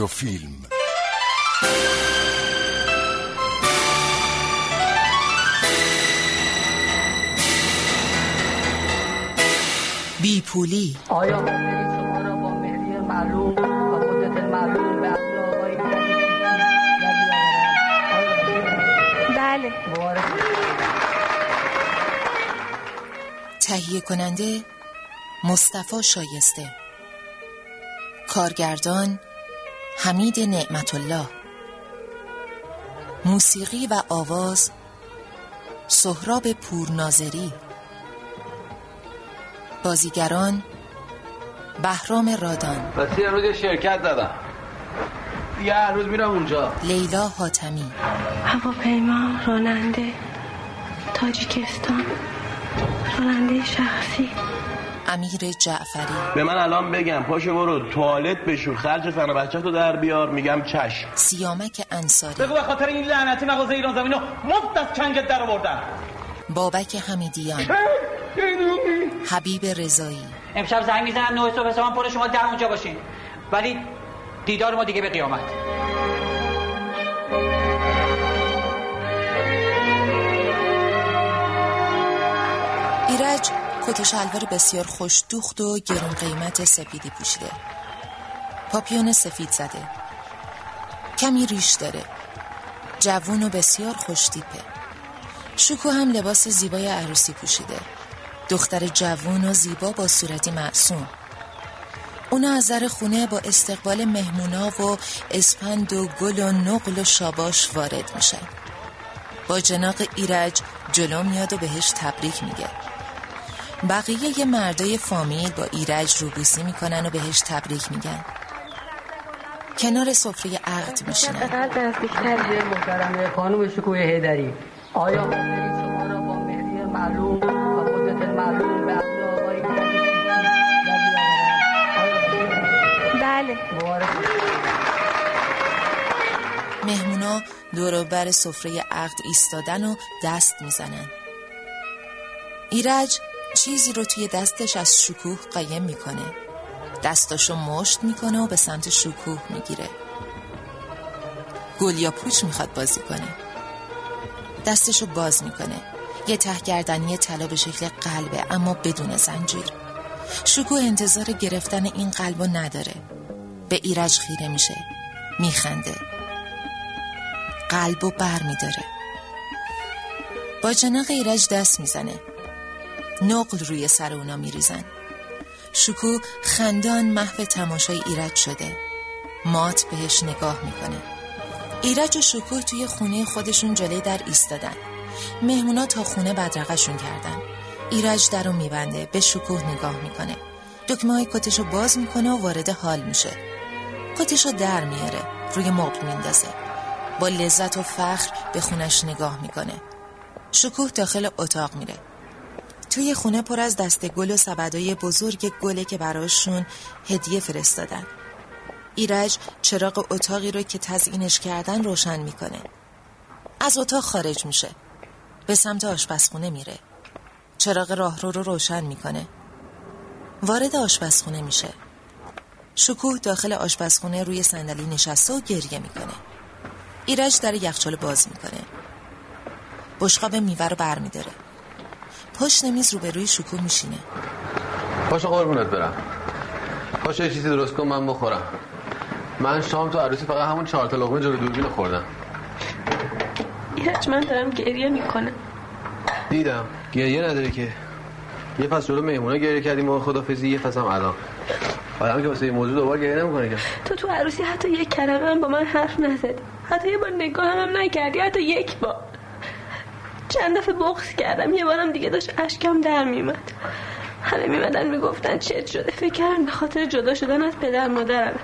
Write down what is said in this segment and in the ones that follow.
رادیو فیلم بی پولی. آیا ممکنی شما را با مهری معلوم و قدرت معلوم به اصل آقای بله. تهیه کننده مصطفی شایسته. کارگردان حمید نعمت الله موسیقی و آواز سهراب پورناظری. بازیگران بهرام رادان. پس یه روز یه شرکت دادم دیگه هر روز میرم اونجا. لیلا حاتمی. هواپیما راننده تاجیکستان راننده شخصی. امیر جعفری. به من الان بگم پاشو برو توالت بشور خرج زن و بچه تو در بیار میگم چشم. سیامک انصاری. بگو به خاطر این لعنتی مغازه ایران زمینو مفت از چنگت در آوردن. بابک حمیدیان. حبیب رضایی. امشب زنگ می‌زنم نه صبح سامان پر شما در اونجا باشین. ولی دیدار ما دیگه به قیامت. ایرج کت و شلوار بسیار خوش دوخت و گرون قیمت سپیدی پوشیده. پاپیون سفید زده. کمی ریش داره. جوون و بسیار خوشتیپه شکو هم لباس زیبای عروسی پوشیده. دختر جوون و زیبا با صورتی معصوم. اونا از در خونه با استقبال مهمونا و اسپند و گل و نقل و شاباش وارد میشن. با جناق ایرج جلو میاد و بهش تبریک میگه. بقیه یه مردای فامیل با ایرج روبوسی می‌کنن و بهش تبریک میگن. کنار سفره عقد میشینن. قد نزدیکتری محترم خانم شکوه هیدری. آیا شما را با مهری معلوم و قدرت معلوم به آقای بله مهمونا دور بر سفره عقد ایستادن و دست می‌زنن. ایرج چیزی رو توی دستش از شکوه قایم می‌کنه. دستاشو مشت می‌کنه و به سمت شکوه می‌گیره. گل یا پوچ می‌خواد بازی کنه. دستشو باز می‌کنه. یه تهگردنی طلا به شکل قلبه اما بدون زنجیر. شکوه انتظار گرفتن این قلبو نداره. به ایرج خیره میشه. میخنده. قلبو بر میداره با جناق ایرج دست می‌زنه. نقل روی سر اونا میریزن. شکو خندان محو تماشای ایرج شده. مات بهش نگاه می‌کنه. ایرج و شکوه توی خونه خودشون جلوی در ایستادن. مهمونا تا خونه بدرقشون کردن. ایرج در رو میبنده به شکوه نگاه می‌کنه. دکمه های کتشو باز می‌کنه و وارد حال میشه. کتشو در میاره روی مبل میندازه. با لذت و فخر به خونش نگاه می‌کنه. شکوه داخل اتاق میره. توی خونه پر از دسته گل و سبدای بزرگ گله که براشون هدیه فرستادن. ایرج چراغ اتاقی رو که تزیینش کردن روشن می‌کنه. از اتاق خارج میشه. به سمت آشپزخونه میره. چراغ راهرو رو روشن می‌کنه. وارد آشپزخونه میشه. شکوه داخل آشپزخونه روی صندلی نشسته و گریه می‌کنه. ایرج در یخچال باز می‌کنه. بشقاب میوه رو برمیداره. پشت میز روبروی شکوه میشینه. پاشو قربونت برم. پاشو یه چیزی درست کن من بخورم. من شام تو عروسی فقط همون چهار تا لقمه جلو دوربین خوردم. ایرج من دارم گریه می‌کنم. دیدم. گریه نداره که. یه پس جلو مهمونا گریه کردیم و خدافزی یه پس هم الان. آدم که واسه این موضوع دوبار گریه نمی‌کنه که. تو تو عروسی حتی یک کلمه هم با من حرف نزدی. حتی یه بار نگاه هم نکردی حتی یک بار. چند دفعه بغض کردم. یه بارم دیگه داشت اشکم در میمد همه میمدن می‌گفتن چت شده. فکر به خاطر جدا شدن از پدر مادرم.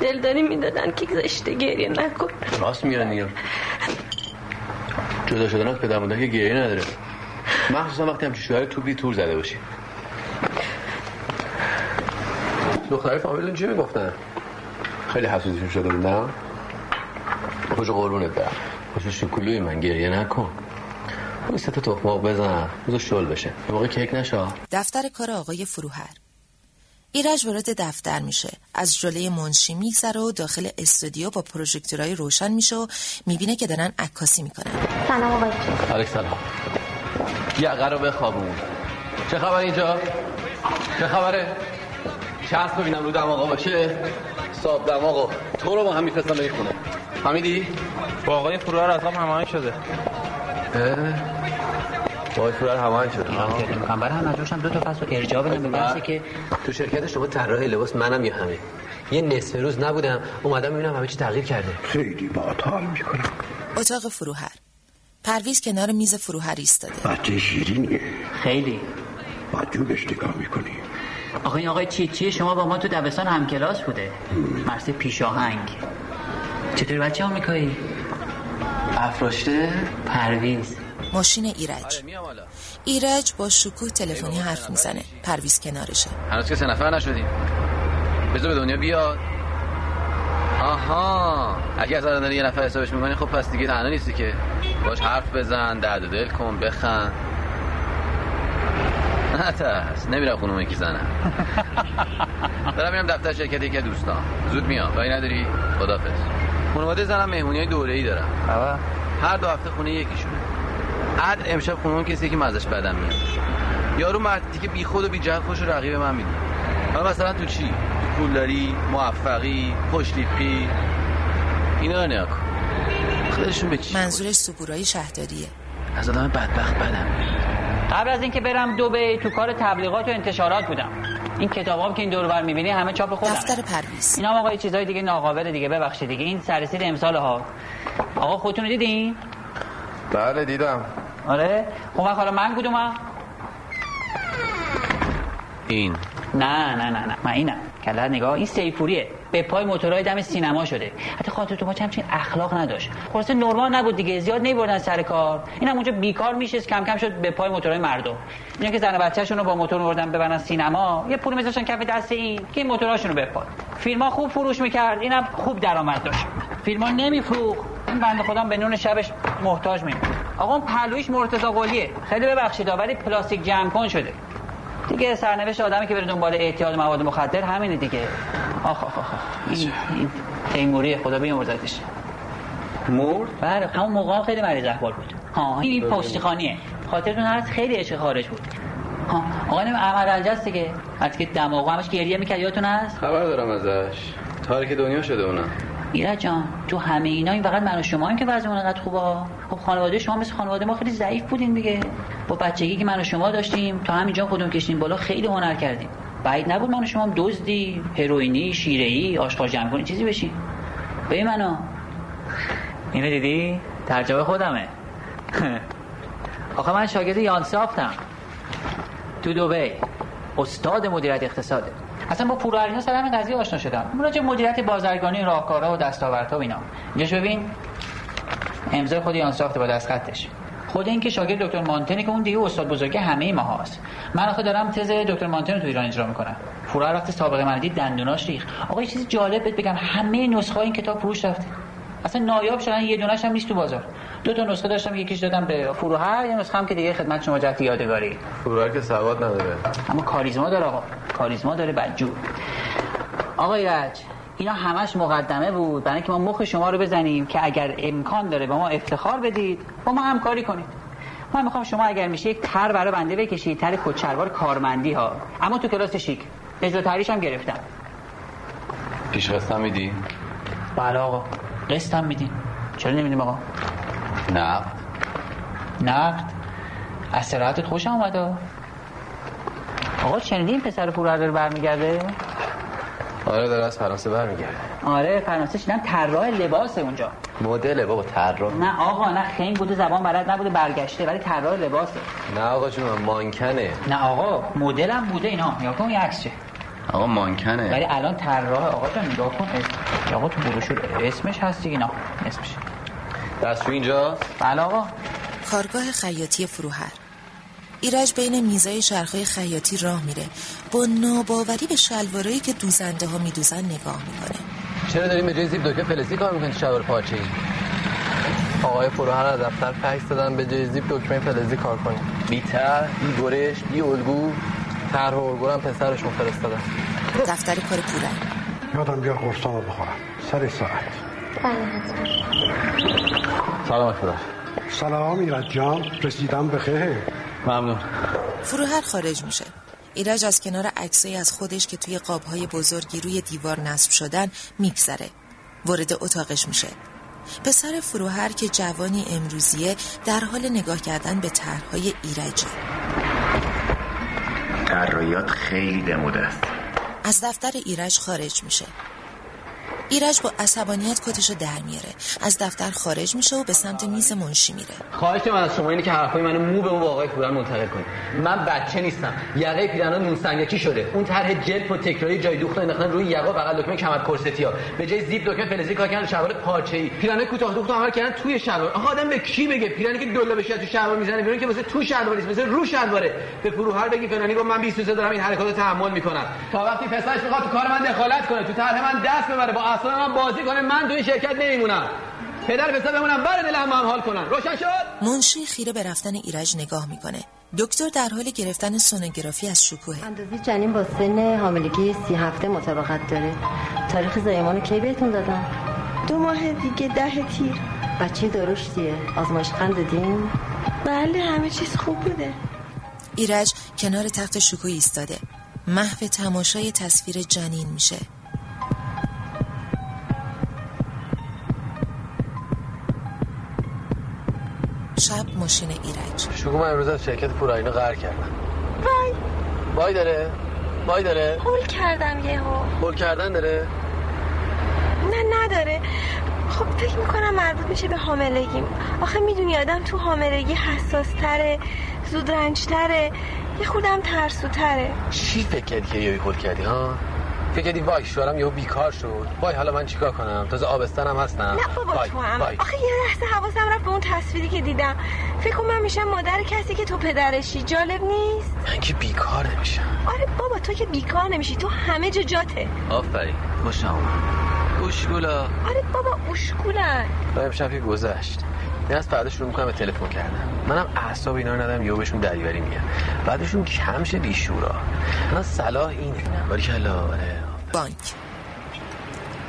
دلداری می‌دادن که زشته گریه نکن. راست میگن دیگه. جدا شدن از پدر مادر که گریه نداره. مخصوصا وقتی همچین شوهر توپی تور زده باشی. دختری فامیلتون چی می‌گفتن؟ خیلی حسودیشون شده نه؟ خوش قربونت برم. خوش شکلوی من گریه نکن. اون سه تا تخمه بزن. بذار شل بشه. موقع کیک نشا. دفتر کار آقای فروهر. ایرج وارد دفتر میشه. از جلوی منشی میگذره و داخل استودیو با پروژکتورهای روشن میشه و می‌بینه که دارن عکاسی می‌کنن. سلام آقای علیک سلام. یقه رو بخوابون. چه خبر اینجا؟ چه خبره؟ چسب ببینم رو دماغا باشه. صاحب دماغا تو رو با هم میفرستم به خونه. فهمیدی؟ با آقای فروهر از هم هماهنگ شده. با آقای فروهر هماهنگ شده. می‌کنم برای هم دو تا فصل ارجاع بدم به بحثی که تو شرکت شما طراح لباس منم یه همه؟ یه نصف روز نبودم اومدم ببینم همه چی تغییر کرده. خیلی با حال می‌کنم. اتاق فروهر. پرویز کنار میز فروهر ایستاده. بچه شیرینیه. خیلی. با جوبش نگاه می‌کنی. آقای آقای چی چی؟ شما با ما تو دبستان همکلاس بوده. مرسی پیشاهنگ. چطور بچه آمریکایی؟ افراشته پرویز. ماشین ایرج. میام حالا. ایرج با شکوه تلفنی حرف می‌زنه. پرویز کنارشه. هنوز که سه نفر نشدیم. بذار به دنیا بیاد. آها. اگه از الان داری یه نفر حسابش می‌کنی خب پس دیگه تنها نیستی که. باش حرف بزن درد و دل کن بخند. نه ترس. نمیرم خونه اون یکی زنم دارم میرم دفتر شرکت یکی از دوستان. زود میام. کاری نداری؟ خدافظ خانواده زنم مهمونی های دوره ای دارم هر دو هفته خونه یکیشونه. عد امشب خونه اون کسی که من ازش بدم میاد. یارو مردی که بی خود و بی جهت خوش رقیب من می‌دونه. حالا مثلا تو چی؟ تو پولداری موفقی خوشلیپی اینا رو نگاه کن. خودشون به چی؟ منظورش سپورایی شهرداریه. از آدم بدبخت بدم قبل از اینکه برم دبی تو کار تبلیغات و انتشارات بودم. این کتابام که این دور بر می‌بینی همه چاپ خودم دفتر پرویز. اینا هم آقا یه چیزای دیگه ناقابل دیگه. ببخشید دیگه. این سررسید امسال ها. آقا خودتون رو دیدین؟ بله دیدم. آره؟ خب وقت حالا من کدومم؟ این. نه نه نه نه. من اینم. کلا نگاه این سیفوریه. به پای موتورهای دم سینما شده. حتی خاطر تو ما همچین اخلاق نداشت. خلاصه نرمال نبود دیگه زیاد نمیبردن سر کار. اینم اونجا بیکار میشه کم کم شد به پای موتورهای مردم. اینا که زن و بچه‌شون رو با موتور میبردن ببرن سینما یه پول میذاشتن کف دست این که این موتورهاشون رو بپاد. فیلم‌ها خوب فروش می‌کرد اینم خوب درآمد داشت. فیلم‌ها این بنده خدا به نون شبش محتاج میمون آقا اون پهلویش مرتضی قلیه. خیلی ببخشید ولی پلاستیک جمع کن شده. دیگه سرنوشت آدمی که بره دنبال اعتیاد مواد مخدر همینه دیگه. آخ آخ آخ این این تیموری خدا بیامرزتش مرد؟ بله همون موقع خیلی مریض احوال بود. ها این پشتیخانیه. خاطرتون هست خیلی عشق خارج بود. ها آقا احمد رنجست دیگه. وقتی که دماغو همش گریه می‌کرد یادتون هست؟ خبر دارم ازش. تاریک دنیا شده اونم. ایرج جان تو همه اینا این فقط من و شما که وضعمون انقدر خوبه. خب خانواده شما مثل خانواده ما خیلی ضعیف بودیم دیگه. با بچگی که من و شما داشتیم تا همینجا خودمون کشیدیم بالا خیلی هنر کردیم. بعید نبود من و شما هم دزدی هروئینی شیره‌ای آشغال جمع کنی چیزی بشیم. ببین منو. اینو دیدی؟ ترجمه خودمه. آخه من شاگرد یانسافتم. تو دبی. استاد مدیریت اقتصاده. اصلا با پول علینا سر همین قضیه آشنا شدم. راجع مدیریت بازرگانی راهکارها و دستاوردها و اینا. اینجاش ببین. امضای خود یانسافت با دست خطش خود این که شاگرد دکتر مانتنی که اون دیگه استاد بزرگ همه ما هاست من آخه دارم تز دکتر مانتن رو تو ایران اجرا می‌کنم. فورا وقتی سابقه من دندوناش ریخ آقا یه چیزی جالب بهت بگم. همه نسخه این کتاب فروش رفته. اصلا نایاب شدن یه دونش هم نیست تو بازار. دو تا نسخه داشتم یکیش دادم به فروهر یه نسخه هم که دیگه خدمت شما جهت یادگاری. فروهر که سواد نداره. اما کاریزما داره آقا. کاریزما داره بدجور آقای رج اینا همش مقدمه بود. برای اینکه ما مخ شما رو بزنیم که اگر امکان داره با ما افتخار بدید با ما همکاری کنید. من می‌خوام شما اگر میشه یک تر برای بنده بکشید تر کچلوار کارمندی ها. اما تو کلاس شیک. اجرا تریش هم گرفتم. پیش میدی؟ بله آقا. قسطم میدیم چرا نمیدیم آقا؟ نه نقد. از سراحتت خوشم اومده. آقا شنیدین پسر پورر داره برمیگرده؟ آره داره از فرانسه برمیگرده. آره فرانسه شدم طراح لباس اونجا. مدل بابا طراح. نه آقا نه خنگ بوده زبان بلد نبوده برگشته ولی طراح لباسه. نه آقا جون من مانکنه. نه آقا مدلم بوده اینا. یا کن یه عکس چه؟ آقا مانکنه. ولی الان طراح آقا جان نگاه کن آقا تو بروشور اسمش هست دیگه نه. اسمش. دستشوی اینجا؟ بله آقا. کارگاه خیاطی فروهر. ایرج بین میزای شرخهای خیاطی راه میره. با ناباوری به شلوارایی که دوزنده ها میدوزن نگاه می‌کنه. چرا داریم به جای زیب دکمه فلزی کار می‌کنی تو شلوار پارچه ای آقای فروهر از دفتر فکس دادن به جای زیب دکمه فلزی کار کنیم بی تر بی برش بی الگو طرح و الگو هم پسرشون فرستادن. دفتر کار پورنگ یادم بیا قرصامو بخورم. سر ساعت. سلام فرار سلام ایرج جان. رسیدم به خیر. ممنون. فروهر خارج میشه. ایرج از کنار عکسایی از خودش که توی قابهای بزرگی روی دیوار نصب شدن میگذره. وارد اتاقش میشه. پسر فروهر که جوانی امروزیه در حال نگاه کردن به طرحهای ایرجه. طراحیات خیلی دموده است از دفتر ایرج خارج میشه. ایرج با عصبانیت کتشو در میاره. از دفتر خارج میشه و به سمت میز منشی میره. خواهش من از شما اینه که حرفای منو مو به اون آقای پوران منتقل کنید. من بچه نیستم. یقه پیرانا نون سنگکی شده؟ اون طرح جلف و تکراری جای دوخت انداختن روی یقا بغل دکمه کمر کرستی ها به جای زیپ دکمه فلزی کار کردن شلوار پارچه‌ای. پیرانا کوتاه دوخت عمل کردن توی شلوار. آخه آدم به کی بگه پیرانی که دلا بشه تو شلوار می‌زنه بیرون که واسه تو شلوار نیست واسه رو شلواره. به فروهر بگی فلانی گفت من 23 دارم این حرکات تحمل می‌کنم. تا وقتی پسرش می‌خواد تو کار من دخالت کنه تو طرح من دست ببره. با من بازی کنه من تو این شرکت نمیمونم. پدر پسر بمونم بر دل هم حال کنن. روشن شد؟ منشی خیره به رفتن ایرج نگاه می‌کنه. دکتر در حال گرفتن سونوگرافی از شکوه اندازه جنین با سن حاملگی سی هفته مطابقت داره. تاریخ زایمان کی بهتون دادم دو ماه دیگه ده تیر. بچه درشتیه آزمایش قند دادین بله همه چیز خوب بوده. ایرج کنار تخت شکوه ایستاده. محو تماشای تصویر جنین میشه. شب ماشین ایرج. شگو من امروز از شرکت پوراینا قهر کردم. وای. وای داره. وای داره. هول کردم یهو. هول کردن داره. نه نداره. خب فکر می‌کنم مربوط میشه به حاملگیم. آخه می‌دونی آدم تو حاملگی حساس تره زود رنج تره یه خودم ترسو تره چی فکر کردی که یهو هول کردی ها؟ فکر کردی وای شوهرم یهو بیکار شد. وای حالا من چیکار کنم؟ تازه آبستنم هستم. نه بابا وای، تو هم. وای. آخه یه لحظه حواسم رفت به اون تصویری که دیدم. فکر کنم من میشم مادر کسی که تو پدرشی. جالب نیست؟ من که بیکار نمیشم. آره بابا تو که بیکار نمیشی. تو همه جا جاته. آفرین. خوشم اومد گوشگولا آره بابا اشکولن و امشب که گذشت. من از فردا شروع می‌کنم به تلفن کردن. منم اعصاب اینا رو ندارم یهو بهشون دریوری میگم. بعدشون کم شه بیشورا. من صلاح اینه. باریکلا. آره. بانک.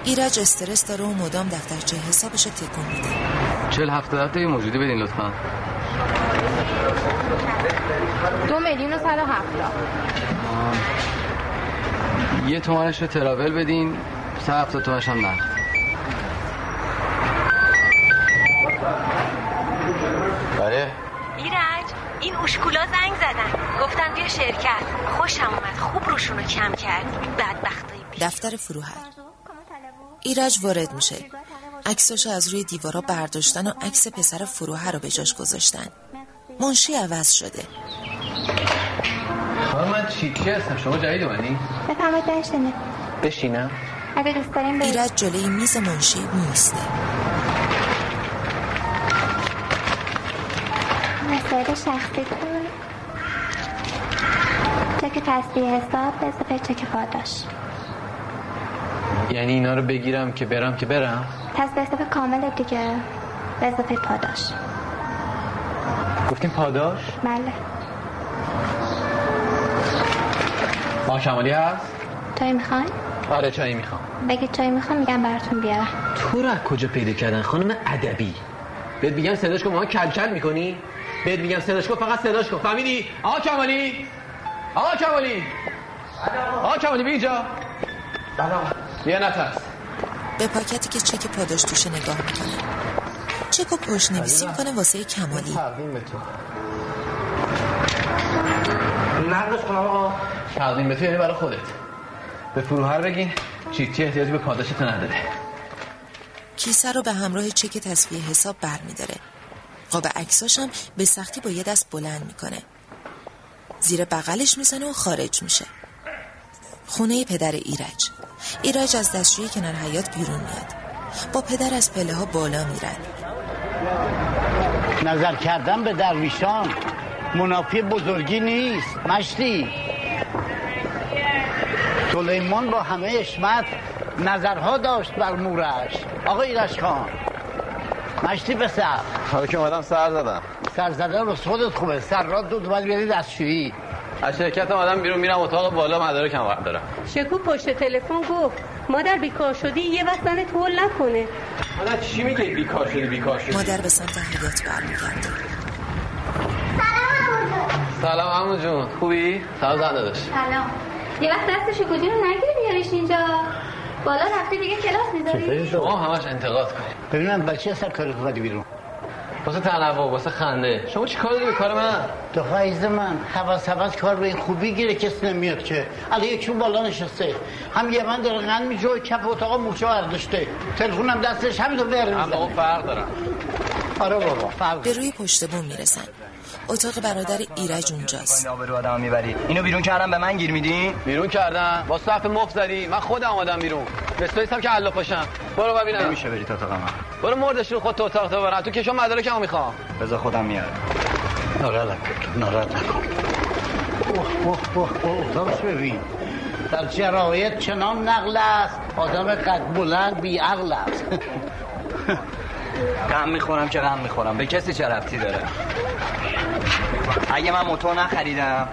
ایرج استرس داره و مدام دفترچه حسابش رو تکون میده. چل هفته هفته موجودی بدین لطفا. دو میلیون و و هفتاد یه تومنش رو تراول بدین سه هفته تومنش هم نقد بله. ایرج این اشکولا زنگ زدن. گفتن بیا شرکت. خوشم اومد خوب روشونو کم کردی بدبختای دفتر فروهر. ایرج وارد میشه. عکسش از روی دیوارا برداشتن و عکس پسر فروهر رو به جاش گذاشتن. منشی عوض شده. خانم من چی چی هستم؟ شما جدید اومدی بفرمایید بشینید بشینم. اگه دوست داریم بریم. ایرج جلوی میز منشی میسته مسائل شخصی کن. چک تصویه حساب به چک پاداش یعنی اینا رو بگیرم که برم که برم؟ تصویه حساب کامل دیگه. به اضافه پاداش. گفتیم پاداش؟ بله. ما شمالی هست؟ چای می‌خواین آره چایی می‌خوام. بگید چای می‌خوام میگم براتون بیارم. تو رو از کجا پیدا کردن؟ خانم ادبی. بهت میگم صداش کن ما کل کل می‌کنی؟ بهت میگم صداش کن فقط صداش کن. فهمیدی؟ آقا کمالی. آقا کمالی. آقا کمالی بیا اینجا. بیا نترس به پاکتی که چک پاداش توشه نگاه می‌کنه. چک و پشت نویسی می‌کنه واسه کمالی. تقدیم به تو. نقدش کنم آقا. تقدیم به تو یعنی برای خودت. به فروهر بگین چیتی احتیاجی به پاداشت نداره. کیسه رو به همراه چک تصویه حساب برمیداره. قاب عکساش هم به سختی با یه دست بلند می‌کنه. زیر بغلش می‌زنه و خارج میشه. خونه پدر ایرج. ایرج از دستشوی کنار حیات بیرون میاد. با پدر از پله ها بالا میرن نظر کردن به درویشان منافی بزرگی نیست مشتی. سلیمان با همه اشمت نظرها داشت بر مورش. آقا ایرش خان مشتی بسر حالا که اومدم سر زدم. سر زدن رو خودت خوبه. سر را دود ولی بری دستشویی. از شرکت آدم بیرون میرم اتاق بالا مدارکم بردارم. شکو پشت تلفن گفت مادر بیکار شدی یه وقت زنت هول نکنه. مادر چی میگه بیکار شدی بیکار شدی؟ مادر به سمت حیات برمیگرده. سلام عمو جون. خوبی؟ سلام زنده داشت سلام. یه وقت دست شکودی رو نگیری بیاریش اینجا. بالا رفته دیگه کلاس می‌ذاری؟ شما همش انتقاد کنید. ببینم بچه هستم کاری خوبی بیرون. واسه تنوع واسه خنده. شما چی کار داری به کار من؟ تو عزیز من حواس حواس کار به این خوبی گیره کسی نمیاد که. الان یکشون بالا نشسته. هم یه من داره غن میجوه کف اتاق موچه برداشته. تلفنم دستش همین رو بر اون فرق دارم آره بابا فرق به روی پشت بوم می‌رسن. اتاق برادر ایرج اونجاست. آبرو آدم می‌بری. اینو بیرون کردم به من گیر میدی؟ بیرون کردم. با صف مفت زدی. من خودم آمدم بیرون. بستایستم که علا پاشم برو ببینم. نمیشه بری تا اتاق من. برو مردش رو خود تو اتاق تو برن تو کشم مدارکمو می‌خوام. بذار خودم میارم. ناراحت نکن ناراحت نکن. اوه اوه اوه اوه. اتاقش ببین. در جرایت چنان نقل است. آدم قد بلند بی عقل است. غم می‌خورم که غم می‌خورم. به کسی چه ربطی داره؟ اگه من موتور نخریدم.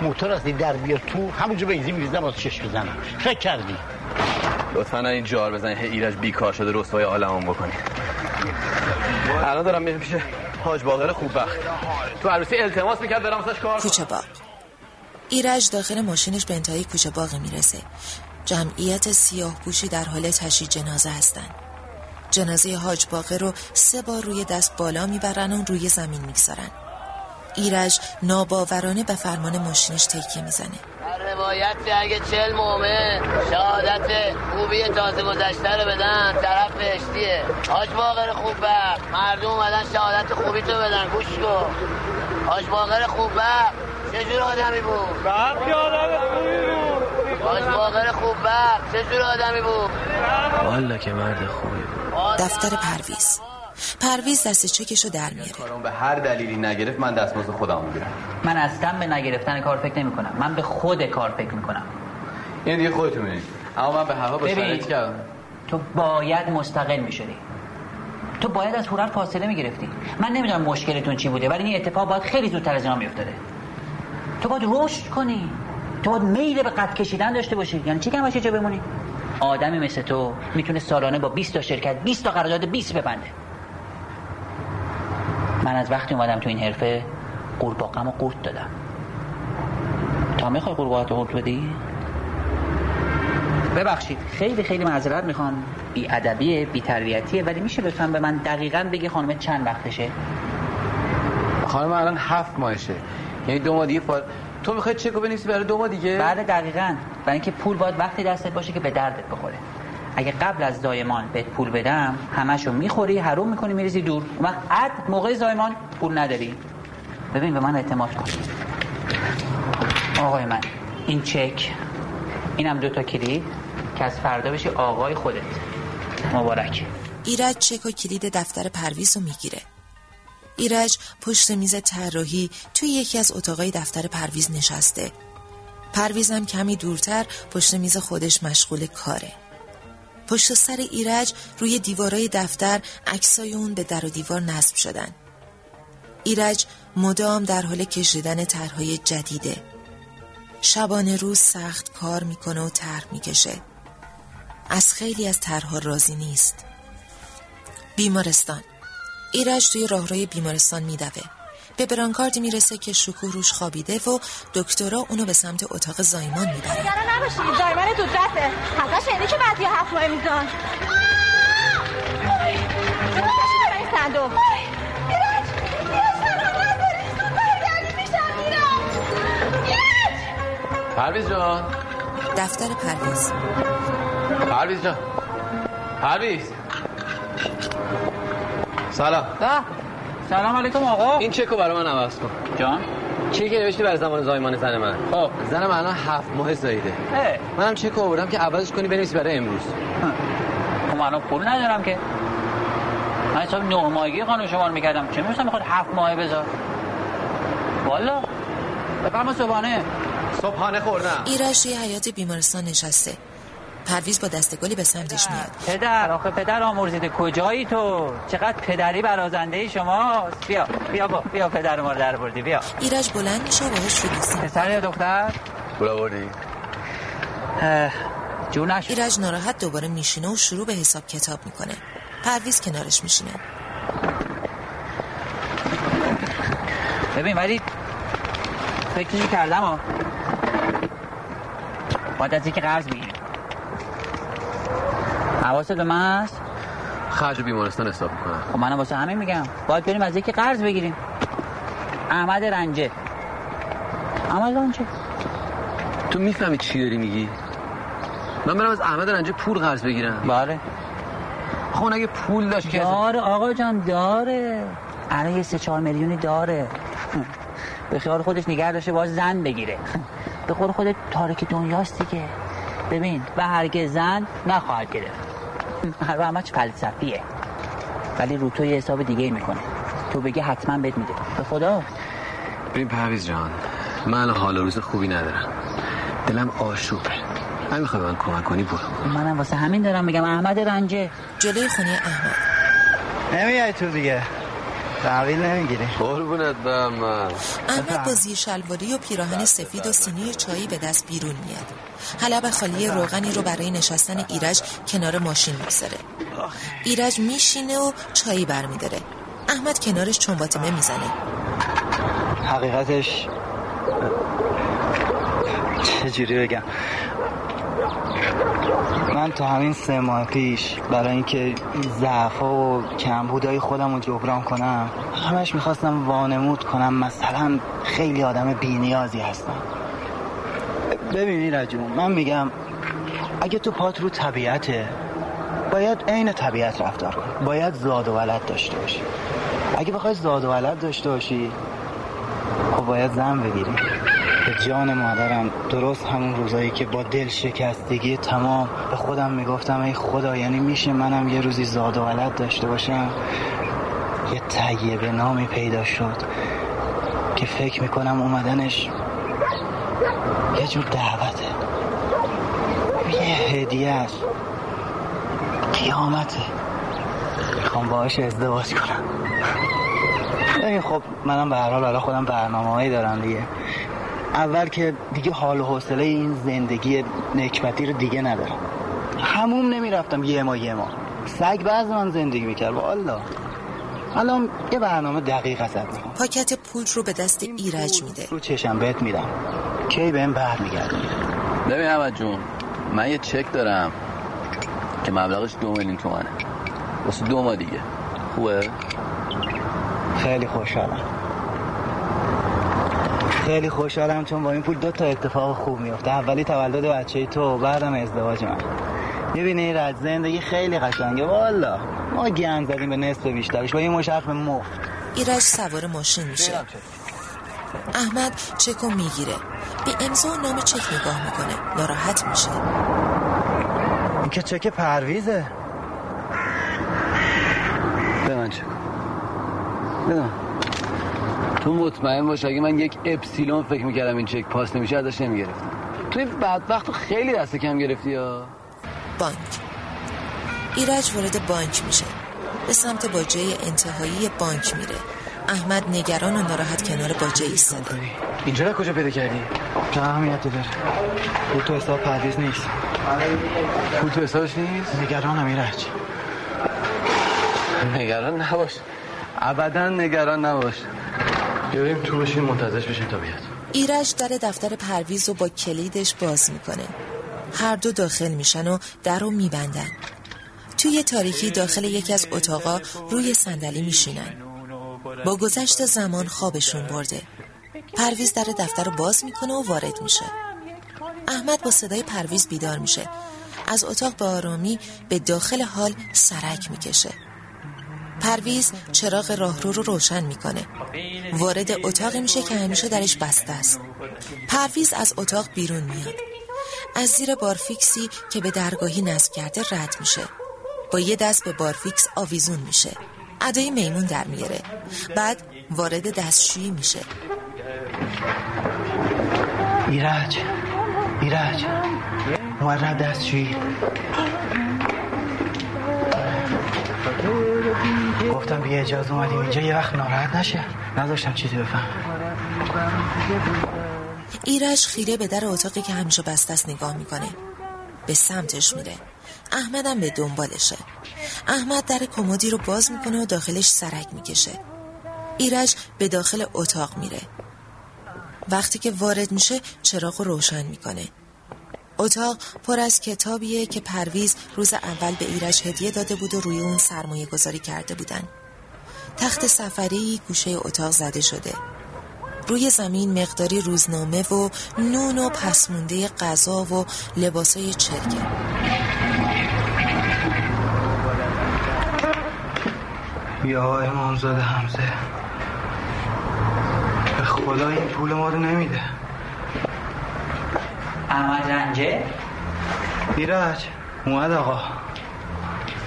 موتور از این در بیار تو همونجا بنزین میریزم واسه چش بزنم فکر کردی؟ لطفا این جار بزنی هی ایرج بیکار شده رسوای عالمون بکنی. الان دارم میرم پیش حاج باقر خوببخت. تو عروسی التماس می‌کرد برم واسش کار کوچه باغ. ایرج داخل ماشینش به انتهای کوچه باغ می‌رسه. جمعیت سیاه پوشی در حال تشییع جنازه هستن. جنازه حاج باقر رو سه بار روی دست بالا می‌برن و روی زمین می‌گذارن. ایرج ناباورانه به فرمان ماشینش تکیه می‌زنه. در روایت اگه چل مومن شهادت خوبی تازه گذشته رو بدن طرف بهشتیه. حاج باقر خوب بخت مردم اومدن شهادت خوبی تو بدن. گوش کن. حاج باقر خوب بخت چجور آدمی بود؟ بخت آدم خوبی بود. حاج باقر خوب بخت چجور آدمی بود؟ والا که مرد بود دفتر پرویز. پرویز دست چکشو در میاره. کارم به هر دلیلی نگرفت من دستمزد خودم می‌گیرم. من اصلا به نگرفتن کار فکر نمی کنم من به خود کار فکر می کنم این دیگه خودتون می‌دونید اما من به هوا با شرایط کردم. تو باید مستقل می‌شدی. تو باید از هورر فاصله می‌گرفتی. من نمی‌دونم مشکلتون چی بوده ولی این اتفاق باید خیلی زودتر از اینا میافتاده. تو باید رشد کنی. تو باید میل به قد کشیدن داشته باشی. یعنی چی کم جا بمونی؟ آدمی مثل تو می‌تونه سالانه با 20 تا شرکت 20 تا قرارداد 20 ببنده. من از وقتی اومدم تو این حرفه قورباغم و قورت دادم. تا می‌خوای قورباغت قورت بدی؟ ببخشید خیلی خیلی معذرت می‌خوام. بی ادبیه بی تربیتیه ولی میشه لطفا به من دقیقا بگی خانم چند وقتشه؟ خانم الان هفت ماهشه. یعنی دو ماه دیگه. تو می‌خوای چکو بنویسی برای دو ماه دیگه؟ بله دقیقا. برای اینکه پول باید وقتی دستت باشه که به دردت بخوره. اگه قبل از زایمان بهت پول بدم همشو می‌خوری حروم می‌کنی میریزی دور. اون وقت عد موقع زایمان پول نداری. ببین به من اعتماد کن. آقای من این چک اینم دو تا کلید که از فردا بشی آقای خودت. مبارک. ایرج چک و کلید دفتر پرویز رو می‌گیره. ایرج پشت میز طراحی توی یکی از اتاقای دفتر پرویز نشسته. پرویزم کمی دورتر پشت میز خودش مشغول کاره. پشت سر ایرج روی دیوارای دفتر عکسای اون به در و دیوار نصب شدن. ایرج مدام در حال کشیدن طرحهای جدیده. شبانه روز سخت کار می‌کنه و طرح می‌کشه. از خیلی از طرحها راضی نیست. بیمارستان. ایرج توی راهروی بیمارستان میدوه. به برانکاردی می‌رسه که شکوه روش خوابیده و دکترا اونو به سمت اتاق زایمان می‌برن. نگران نباشید زایمان تو حتی شنیدی که بعدی هفت ماه میزان صندوق. پرویز جان. دفتر پرویز. پرویز جان. پرویز. سلام. سلام علیکم آقا. این چکو برای من عوض کن. جان. چی که نوشتی برای زمان زایمان زن من؟ خب. زن من الان هفت ماه زایده منم چک آوردم که عوضش کنی بنویسی برای امروز. خب من الان پول ندارم که. من حساب نه ماهگی خانم شما رو می‌کردم. چه می‌رسم می‌خواد هفت ماهه بذار؟ والا. بفرما صبحانه. صبحانه خوردم. ایرج توی حیات بیمارستان نشسته. پرویز با دستگلی به سمتش میاد. پدر آخه پدر آمرزیده کجایی تو؟ چقدر پدری برازنده ای شما بیا بیا با. بیا پدر ما در بردی بیا. ایرج بلند میشه و باهاش رو پسر یا دختر؟ پول آوردی جونش ایرج ناراحت دوباره میشینه و شروع به حساب کتاب می‌کنه. پرویز کنارش میشینه. ببین ولی فکرشو کردم ها. باید از اینکه قرض بگیریم حواست به من هست؟ خرج بیمارستان حساب می‌کنم. خب منم واسه همین میگم. باید بریم از یکی قرض بگیریم. احمد رنجه. احمد رنجه. تو می‌فهمی چی داری میگی؟ من برم از احمد رنجه پول قرض بگیرم. بله. خب اگه پول داشت که داره آقا جان داره. الان یه سه چهار میلیونی داره. به خیال خودش نگه داشته باز زن بگیره. به قول خودت تارک دنیاست دیگه. ببین و هرگز زن نخواهد گرفت. همش فلسفیه. ولی رو تو یه حساب دیگه می‌کنه. تو بگی حتما بهت میده. به خدا. ببین پرویز جان من الان حال و روز خوبی ندارم. دلم آشوبه. من می‌خوای من کمک کنی برو. منم واسه همین دارم میگم. احمد رنجه. جلوی خونه احمد. نمیای تو دیگه. تحویل نمی‌گیری. قربونت برم من. احمد با زیر شلواری و پیراهن سفید و سینی چایی به دست بیرون میاد. حلب خالی روغنی رو برای نشستن ایرج کنار ماشین می‌گذاره. ایرج میشینه و چایی برمیداره. احمد کنارش چنباتمه می‌زنه. حقیقتش چجوری بگم؟ من تا همین سه ماه پیش برای اینکه ضعف و کمبودهای خودم رو جبران کنم همش می‌خواستم وانمود کنم. مثلا خیلی آدم بینیازی هستم. ببینی رجون من میگم اگه تو پات رو طبیعته باید عین طبیعت رفتار کن باید زاد و ولد داشته باشی. اگه بخوای زاد و ولد داشته باشی خب باید زن بگیری. به جان مادرم درست همون روزایی که با دل شکستگی تمام به خودم می‌گفتم ای خدا یعنی میشه منم یه روزی زاد و ولد داشته باشم؟ یه طیبه نامی پیدا شد که فکر می‌کنم اومدنش یه جور دعوته. یه هدیه است. قیامته. می‌خوام باهاش ازدواج کنم. خب منم به هر حال برای خودم برنامه دارم دیگه. اول که دیگه حال و حوصله این زندگی نکبتی رو دیگه ندارم. هموم نمی‌رفتم یه ما یه ما سگ بعض من زندگی می‌کرد. والا. الان یه برنامه دقیق ازت می‌خوام پاکت پول رو به دست ایرج میده. رو چشم بهت میدم. کی بهم برمیگرد ببین احمد جون من یه چک دارم که مبلغش دو میلیون تومنه. واسه دو ماه دیگه. خوبه؟ خیلی خوشحالم. خیلی خوشحالم چون با این پول دو تا اتفاق خوب میفته. اولی تولد بچه تو بعدم ازدواج من. می‌بینی رد زندگی خیلی قشنگه. والا ما گند زدیم به نصف بیشترش. با یه مشرف مفت. ایرج سوار ماشین میشه. احمد چکو می‌گیره. به امضا و نام چک نگاه می‌کنه. ناراحت میشه. این که چک پرویزه. به من چک بدم تو مطمئن باش اگه من یک اپسیلون فکر می‌کردم این چک پاس نمیشه ازش نمی‌گرفتم. تو این بدبخت تو خیلی دست کم گرفتی یا؟ بانک. ایرج وارد بانک میشه. به سمت باجه انتهایی بانک میره. احمد نگران و ناراحت کنار باجه ایستاده. اینجا رو کجا پیدا کردی؟ چه اهمیتی داره. پول تو حساب پرویز نیست. پول تو حسابش نیست؟ نگرانم ایرج. نگران نباش. ابدا نگران نباش. بریم تو بشین منتظرش بشین تا بیاد. ایرج در دفتر پرویز رو با کلیدش باز می‌کنه. هر دو داخل میشن و در رو میبندن. توی تاریکی داخل یکی از اتاقا روی صندلی میشینن. با گذشت زمان خوابشون برده. پرویز در دفتر رو باز می‌کنه و وارد میشه. احمد با صدای پرویز بیدار میشه. از اتاق به آرامی به داخل حال سرک می‌کشه. پرویز چراغ راهرو رو روشن می‌کنه. وارد اتاقی میشه که همیشه درش بسته است. پرویز از اتاق بیرون میاد. از زیر بارفیکسی که به درگاهی نصب کرده رد میشه. با یه دست به بارفیکس آویزون میشه. ادای میمون در میاره. بعد وارد دستشویی میشه. ایرج. ایرج. اومد رد دستشویی. گفتم بیا اجازه اومدیم اینجا یه وقت ناراحت نشه. نذاشتم چیزی بفهم. ایرج خیره به در اتاقی که همیشه بسته است نگاه می‌کنه. به سمتش میره. احمدم به دنبالشه. احمد در کمدی رو باز می‌کنه و داخلش سرک می‌کشه. ایرج به داخل اتاق میره. وقتی که وارد میشه چراغ رو روشن می‌کنه. اتاق پر از کتابیه که پرویز روز اول به ایرج هدیه داده بود و روی اون سرمایه گذاری کرده بودن. تخت سفری گوشه اتاق زده شده. روی زمین مقداری روزنامه و نون و پسمونده غذا و لباسای چرکه. یا امامزاده حمزه به خدا این پول ما رو نمیده. احمد رنجه. ایرج اومد آقا.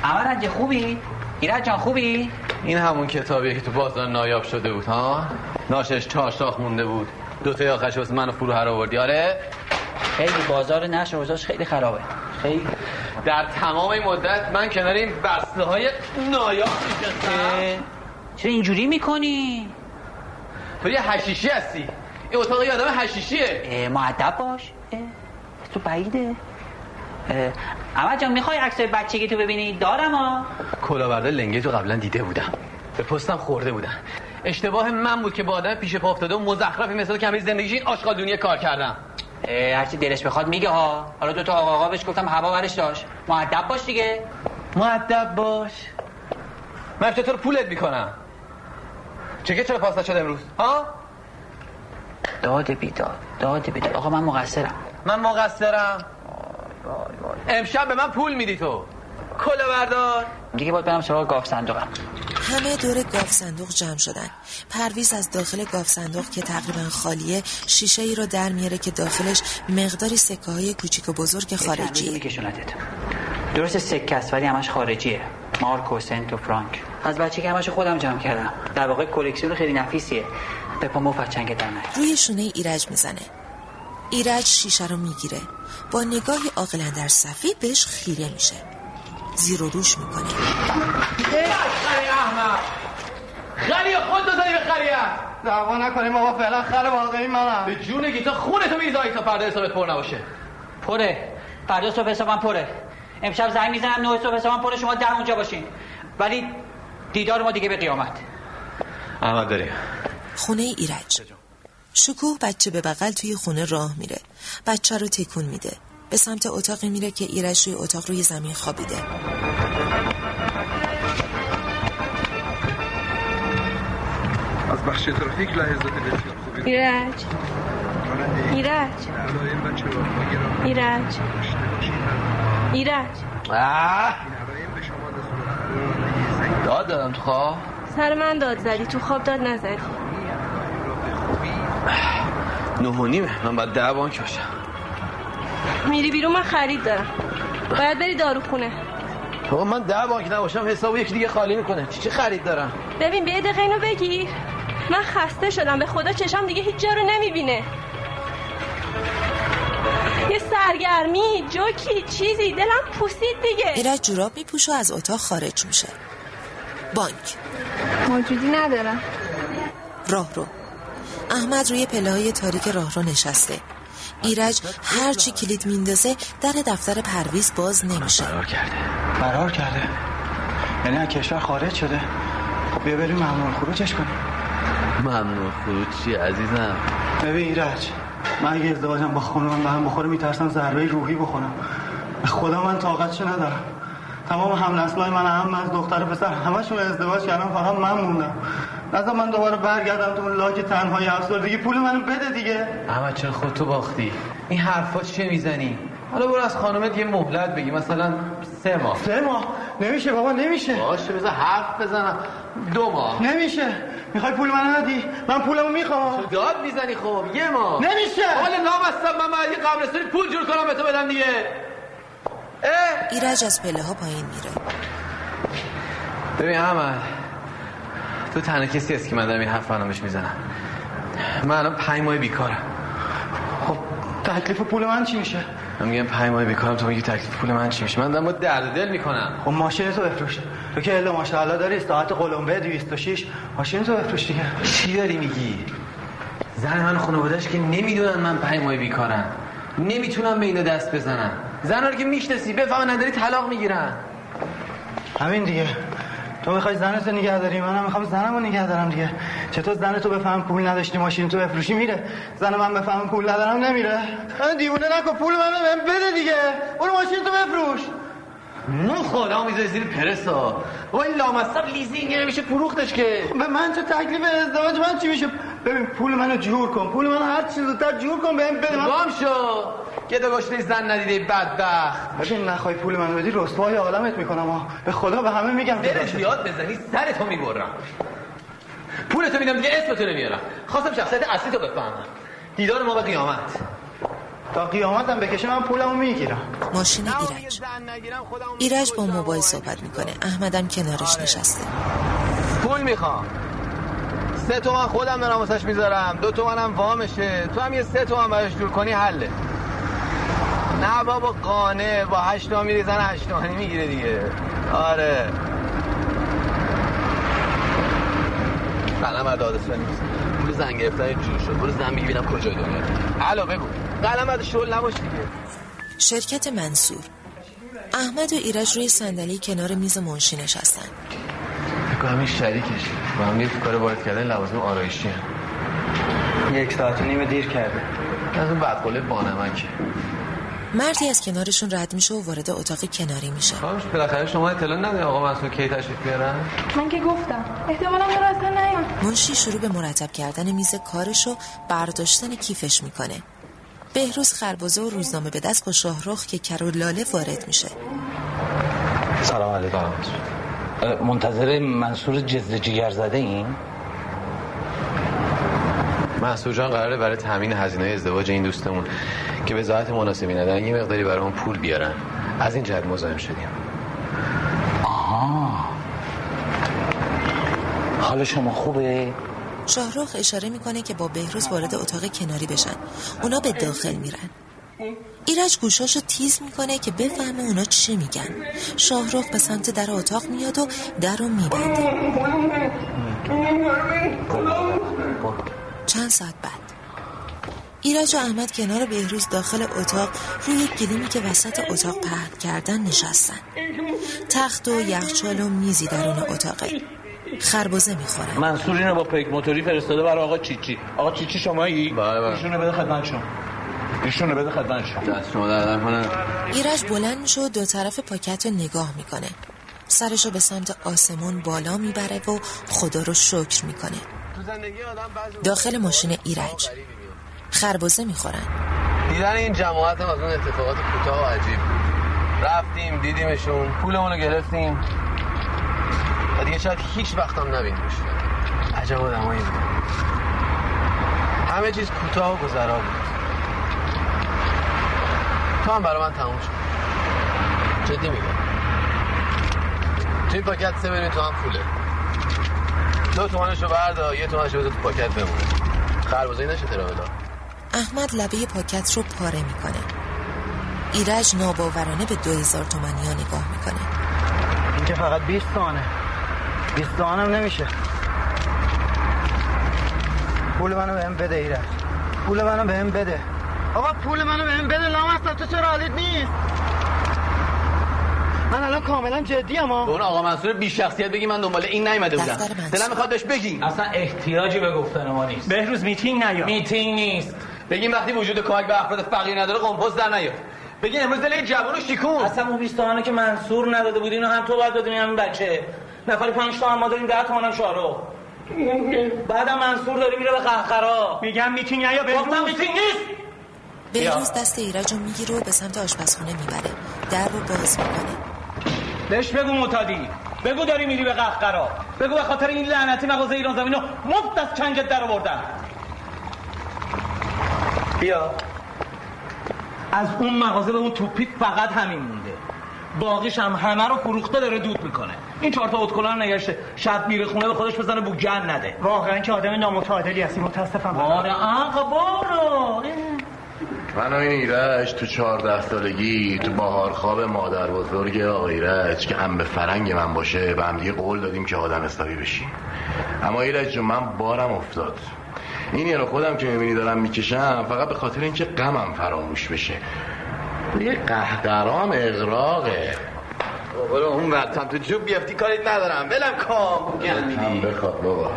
احمد رنجه خوبی؟ ایرج جان خوبی؟ این همون کتابیه که تو بازار نایاب شده بود ها؟ ناشش چهار مونده بود. دو تا آخرش واسه منو فرو هر آوردی آره؟ خیلی بازار نشر روزاش خیلی خرابه. خیلی. در تمام این مدت من کنار این بسته های نایاب نشستم. چرا اینجوری می‌کنی؟ تو یه هشیشی هستی. این اتاق یه آدم هشیشیه. معدب باش. تو بعیده. احمد جان می‌خوای عکسای بچگی تو ببینی؟ دارم ها. کلاورده لنگه تو قبلا دیده بودم. به پستم خورده بودم. اشتباه من بود که با آدم پیش پا افتاده و مزخرفی مثل کمی زندگیش این آشغال دنیا کار کردم. هرچی دلش بخواد میگه ها. حالا دو تا آقا آقا بهش گفتم هوا برش داشت. معدب باش دیگه. معدب باش. من چطور پولت می‌کنم؟ چه چرا پاس نشد امروز؟ ها؟ داد بیداد داد بیداد. آقا من مقصرم. من مقصرم. امشب به من پول میدی تو. کلا بردار. دیگه باید برم سراغ گاو صندوقم. همه دور گاو صندوق جمع شدن. پرویز از داخل گاو صندوق که تقریبا خالیه شیشه ای رو در میاره که داخلش مقداری سکه های کوچیک و بزرگ خارجی درست سکه است ولی همش خارجیه. مارک و سنت و فرانک. از بچه که همش خودم جمع کردم. در واقع کلکسیون خیلی نفیسیه. بپا مفت چنگ در نیار. روی شونه ایرج می‌زنه. ایرج شیشه رو می‌گیره. با نگاهی عاقلا در صفی بهش خیره میشه. زیر و روش می‌کنه. خری احمد خری خود داری به خریه. دعوا نکنیم بابا فعلا خر واقعی منم. به جون گیتا خونتو میریزایی تا پرده حسابت پر نباشه. پره. فردا صبح حسابم پره. امشب زنگ می‌زنم نه صبح حسابم پره شما در اونجا باشین. ولی دیدار ما دیگه به قیامت. احمد داریم خونه ایرج. شکوه بچه به بغل توی خونه راه میره. بچه رو تکون میده. به سمت اتاقی میره که ایرج روی اتاق روی زمین خوابیده. از بخش ترافیک لحظات بسیار خوبی ایرج. ایرج. ایرج. ایرج. داد دادم تو خواه سر من داد زدی تو خواب داد نزدی. نه و نیمه من باید ده بانک باشم. میری بیرون من خرید دارم. باید بری داروخونه. بابا من ده بانک نباشم حسابو یکی دیگه خالی می‌کنه. چی چی خرید دارم؟ ببین به دقیقه اینو بگیر. من خسته شدم. به خدا چشم دیگه هیچ جا رو نمی‌بینه. یه سرگرمی جوکی چیزی. دلم پوسید دیگه. ایرج جوراب میپوشه و از اتاق خارج میشه. بانک. موجودی ندارم. راه رو احمد روی پله های تاریک راه رو نشسته. ایرج هرچی کلید میندازه در دفتر پرویز باز نمیشه. فرار کرده. فرار کرده. یعنی از کشور خارج شده. خب بیا بریم ممنوع خروجش کنیم. ممنوع خروج چی عزیزم؟ ببین ایرج من اگه ازدواجم با خانومم به هم بخوره میترسم ضربه روحی بخورم خدا من طاقتشو ندارم. تمام هم نسلای من هم از دختر پسر همشون ازدواج کردم فقط من موندم. نظر من دوباره برگردم تو اون لاک تنهای افسردگی پول منو بده دیگه. احمد چرا خودتو باختی؟ این حرفا چه می‌زنی؟ حالا برو از خانومت یه مهلت بگی. مثلا سه ماه. سه ماه؟ نمیشه بابا نمیشه. باشه بذار حرف بزنم. دو ماه. نمیشه. می‌خوای پول منو ندی؟ من پولمو می‌خوام. داد می‌زنی خب؟ یه ماه. نمیشه. حالا نامستم من باید یه قبرستونی پول جور کنم به تو بدم دیگه. ایرج از پله ها پایین میره. ببین احمد تو تنها کسی هست که من دارم این حرف رو بهش می‌زنم. من الان پنج ماه بیکارم. خب تکلیف پول من چی میشه؟ من میگم پنج ماه بیکارم تو میگی تکلیف پول من چی میشه؟ من دارم با درد دل می‌کنم. خب ماشین تو بفروش. تو که الا ماشاءالله داری ساعت قلمبه 206 ماشین تو بفروش دیگه. چی داری میگی؟ زن من خانوادهش که نمی‌دونن من پنج ماه بیکارم. نمی‌تونم به اینا دست بزنم. زن رو که می‌شناسی بفهم نداری طلاق می‌گیرن. همین دیگه. تو می‌خوای زنتو نگه داری؟ منم می‌خوام زنمو نگه دارم دیگه. چطور زنتو بفهم پول نداشتی ماشین تو بفروشی؟ میره. زن من بفهم پول ندارم نمیره. من دیوونه نکن پول منو بهم بده دیگه. برو ماشین تو بفروش. نو خدا می‌ذاری زیر پرسا. بابا این لامصب لیزینگ نمیشه فروختش که. به من چه تکلیف ازدواج من چی میشه؟ ببین پول منو جور کن. پول منو هر چیز زودتر جور کن بهم بده. من گام شو که داشته زن ندیده بدبخت. ببین نخوای پول منو بدی رسوای عالمت می‌کنم ها به خدا به همه میگم دل زیاد بزنی سرتو می‌برم. پولتو میدم دیگه اسمتو نمیارم. خواستم شخصیت اصلی تو بفهمم. دیدار ما به قیامت. تا قیامتم بکشه من پولمو می‌گیرم. ماشین ایرج. ایرج با موبایل صحبت می‌کنه. احمدم کنارش نشسته. پول می‌خوام. سه تومن خودم دارم واسش می‌ذارم. دو تومنم وامشه. تو هم یه سه تومن براش جور کنی حله. نه بابا قانه با هشت تومن میری زن هشت تومنی می‌گیره دیگه. آره. قلم بعد آدرس نیست پول زن گرفتن جور شد. برو زن بگی ببینم کجای دنیا قلم بگو. قلم بعد شل نباش دیگه. شرکت منصور. احمد و ایرج روی صندلی کنار میز منشی نشستن. فکر همین شریکش. با هم یه کار وارد کردن لوازم آرایشی هم. یک ساعت و نیم دیر کرده. از اون بدقله بانمکه. مردی از کنارشون رد میشه و وارد اتاق کناری میشه. خواهش بالاخره شما اطلاع نداری آقا منصور کی تشریف بیارن؟ من که گفتم. احتمالا داره اصلا نیام منشی شروع به مرتب کردن میز کارش و برداشتن کیفش می‌کنه. بهروز خربزه و روزنامه به دست با شاهرخ که کر و لاله وارد میشه. سلام علیکم. منتظر منصور جزد جگر زده این محسوب جان قراره برای تامین هزینه ازدواج این دوستمون. که به ذات مناسبی ندارن یه مقداری برای اون پول بیارن. از این جهت مزاحم شدیم. آها. حال شما خوبه؟ شاهرخ اشاره می‌کنه که با بهروز وارد اتاق کناری بشن. اونا به داخل میرن. ایرج گوشاشو تیز می‌کنه که بفهمه اونا چی میگن. شاهرخ به سمت در اتاق میاد و در رو میبنده. چند ساعت بعد. ایرج و احمد کنار بهروز داخل اتاق روی گلیمی که وسط اتاق پهن کردن نشستن. تخت و یخچال و میزی درون اتاقه خربزه می‌خورن. منصور اینو با پیک موتوری فرستاده برای آقا چیچی. آقا چیچی شمایی؟ بله بله. ایشونو بده خدمت شما. ایشونو بده خدمت شما. دست شما در کنن ایرج بلند میشه و دو طرف پاکت رو نگاه می‌کنه. سرشو به سمت آسمون بالا می‌بره و خدا رو شکر می‌کنه. داخل ماشین ایرج خربزه می‌خورن. دیدن این جماعت هم از اون اتفاقات کوتاه و عجیب رفتیم دیدیمشون پولمون رو گرفتیم. و دیگه شاید هیچ وقت هم نبینیمش. عجب آدمایی بود همه چیز کوتاه و گذرا بود. تو هم برای من تموم شد. جدی میگم. توی پاکت سه میلیون تومن پوله. دو تومنشو بردار یه تومنشو بده تو پاکت بمونه. خربزایی نشه تراولا احمد لبه پاکت رو پاره می‌کنه. ایرج ناباورانه به دو هزار تومنی ها نگاه می‌کنه. این که فقط 20 تومنه 20 تومنم نمیشه. پول منو بهم بده ایرج. پول منو بهم بده. آقا پول منو بهم بده. لامصب تو چرا حالیت نیست؟ من الان کاملا جدی اما به اون آقا منصور بی شخصیت بگی من دنبال این نیومده بودم. دلم می‌خواد بهش بگیم اصلا احتیاجی به گفتن ما نیست. بهروز میتینگ نیا میتینگ نیست. بگیم وقتی وجود کمک به افراد فقیر نداره قمپوز در نیاد. بگین امروز دل یه جوانو شیکون. اصلا اون 20 تومنو که منصور نداده بود اینو هم تو باید بدونی همین بچه. نفری 5 تومن ما داریم 10 تومنم شارو بعدم منصور داره میره به قهقرا. میگم میتینگ نیا بهروز گفتم میتینگ نیست. بهروز دست ایرج رو می‌گیره و به سمت آشپزخونه می‌بره. در رو باز می‌کنه. بهش بگو معتادی. بگو داری میری به قهقرا. بگو به خاطر این لعنتی مغازه ایران زمینو مفت از چنگت در آوردن. بیا. از اون مغازه به اون توپیت فقط همین مونده. باقیش هم همه رو فروخته داره دود می‌کنه. این چهار تا اتکلان نگشته. شب میره خونه به خودش بزنه بوگن نده. واقعا که آدم نامتعادلی هستی متاسفم. آره آقا برو. من و این ایرج تو چهارده سالگی تو بهار خواب مادر بزرگ آقای ایرج که هم به فرنگ من باشه به هم دیگه قول دادیم که آدم حسابی بشیم. اما ایرج جون من بارم افتاد. این یه رو خودم که می‌بینی دارم می‌کشم فقط به خاطر اینکه غمم فراموش بشه. یه قهقرام اغراقه. برو اون ور تو جوب بیافتی کاریت ندارم. ولم کام هم بخواد بابا.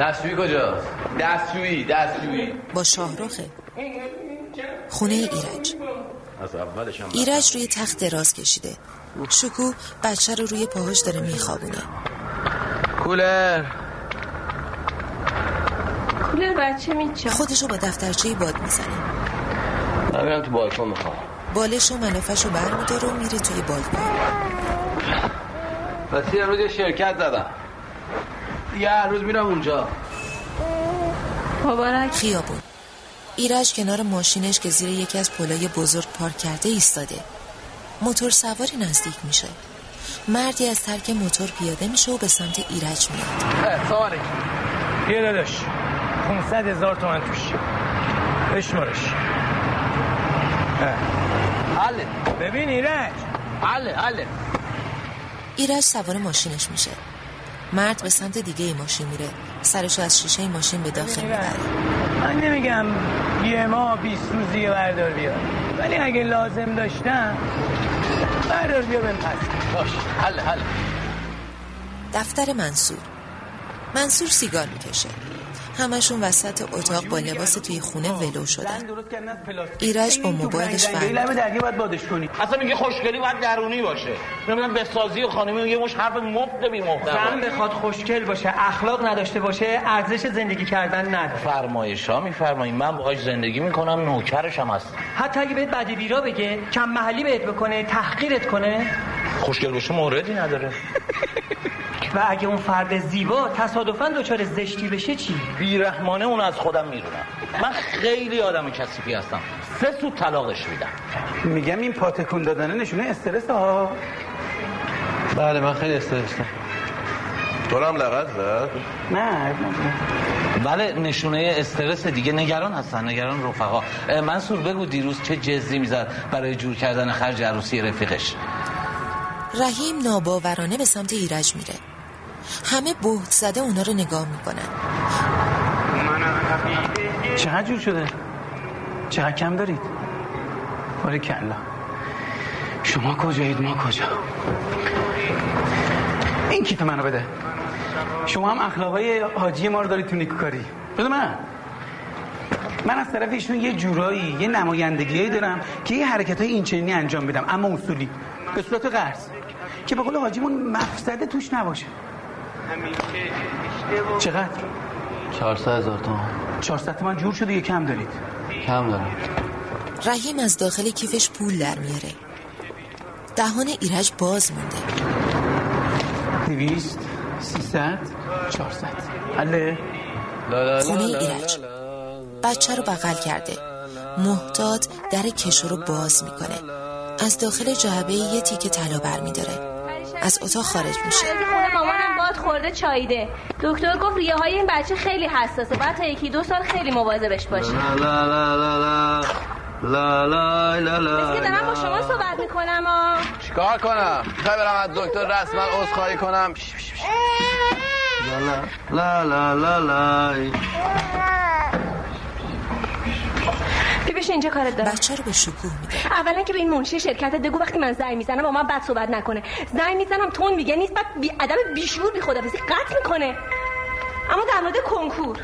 دستشویی کجاست؟ دستشویی دستشویی. با شاهروخه خونه ایرج. از اولش هم ایرج روی تخت دراز کشیده. شکو بچه رو روی پاهاش داره میخوابونه. کولر. کولر بچه میچه. خودشو با دفترچه باد می‌زنه. من میرم تو بالکن می‌خوام. بالش و ملافش رو برمیداره و میره توی بالکن. پس یه روز یه شرکت زدم. دیگه هر روز میرم اونجا. مبارک. خیابون. ایرج کنار ماشینش که زیر یکی از پلای بزرگ پارک کرده ایستاده. موتور سواری نزدیک میشه. مردی از ترک موتور پیاده میشه و به سمت ایرج میاد. سواره یه داداش. 500 هزار تومن توش. بشمارش. حله ببین ایرج. حله حله ایرج سوار ماشینش میشه. مرد به سمت دیگه ای ماشین میره. سرشو از شیشه ماشین به داخل می‌بره. من نمیگم یه ماه بیست روزی بردار بیا ولی اگه لازم داشتم بردار بیا بهم پس. باش. حل حل دفتر منصور. منصور سیگار می‌کشه. همشون وسط اتاق با لباس توی خونه ولو شدن. ایرج با موبایلش درگی باید بادش کنی اصلا میگه خوشگلی باید درونی باشه. نمی‌دونم بسازی و خانمی یه مش حرف مفت بی مفت زن بخواد خوشگل باشه اخلاق نداشته باشه ارزش زندگی کردن نداره. فرمایشا میفرمایید. من باهاش زندگی می‌کنم نوکرشم هست. حتی اگه بهت بدی بیرا بگه کم محلی بهت بکنه تحقیرت کنه. خوشگل باشه موردی نداره. و اگه اون فرد زیبا تصادفا دچار زشتی بشه چی؟ بیرحمانه اون از خودم می‌دونم. من خیلی آدم کثیفی هستم. سه سو طلاقش میدم. میگم این پاتکون دادنه نشونه استرس ها. بله من خیلی استرسم تو هم لغت زد؟ نه بله نشونه استرس دیگه نگران هستن نگران رفقا. منصور بگو دیروز چه جزی می‌زد برای جور کردن خرج عروسی رفیقش؟ رحیم ناباورانه به سمت ایرج میره. همه بهت زده اونا رو نگاه می‌کنن. چقدر جور شده؟ چقدر کم دارید؟ باره کلا شما کجایید؟ ما کجا؟ این کیت منو بده. شما هم اخلاقای حاجی ما رو دارید تو نیکوکاری. بده من. من از طرف ایشون یه جورایی یه نمایندگیایی دارم که یه حرکت های این چنینی انجام بدم اما اصولی. به صورت قرض که به قول حاجیمون مفسده توش نباشه. چقدر؟ 400 هزار تومن 400 تومن جور شده یه کم دارید کم دارم رحیم از داخل کیفش پول در میاره دهان ایرج باز مونده دویست سیصد چهارصد حله خونه ایرج بچه رو بغل کرده محتاط در کشو رو باز می‌کنه از داخل جعبه یه تیکه طلا برمیداره از اتاق خارج میشه باد خورده چایده دکتر گفت ریه های این بچه خیلی حساسه بعد تا یکی دو سال خیلی مواظبش باشه لا لا لا لا لا لا لا لا لا که دارم با شما صحبت می‌کنم آ چیکار کنم می‌خوای برم از دکتر رسما عذرخواهی کنم لا لا لا لا لا ببیش اینجا کارت دارم. بچه رو به شکوه میده. اولا که به این منشی شرکت دگو وقتی من زنگ می‌زنم با من بد صحبت نکنه. زنگ می‌زنم تون میگه نیست بعد بی ادب بیشور بی خدا قطع می‌کنه. اما در مورد کنکور.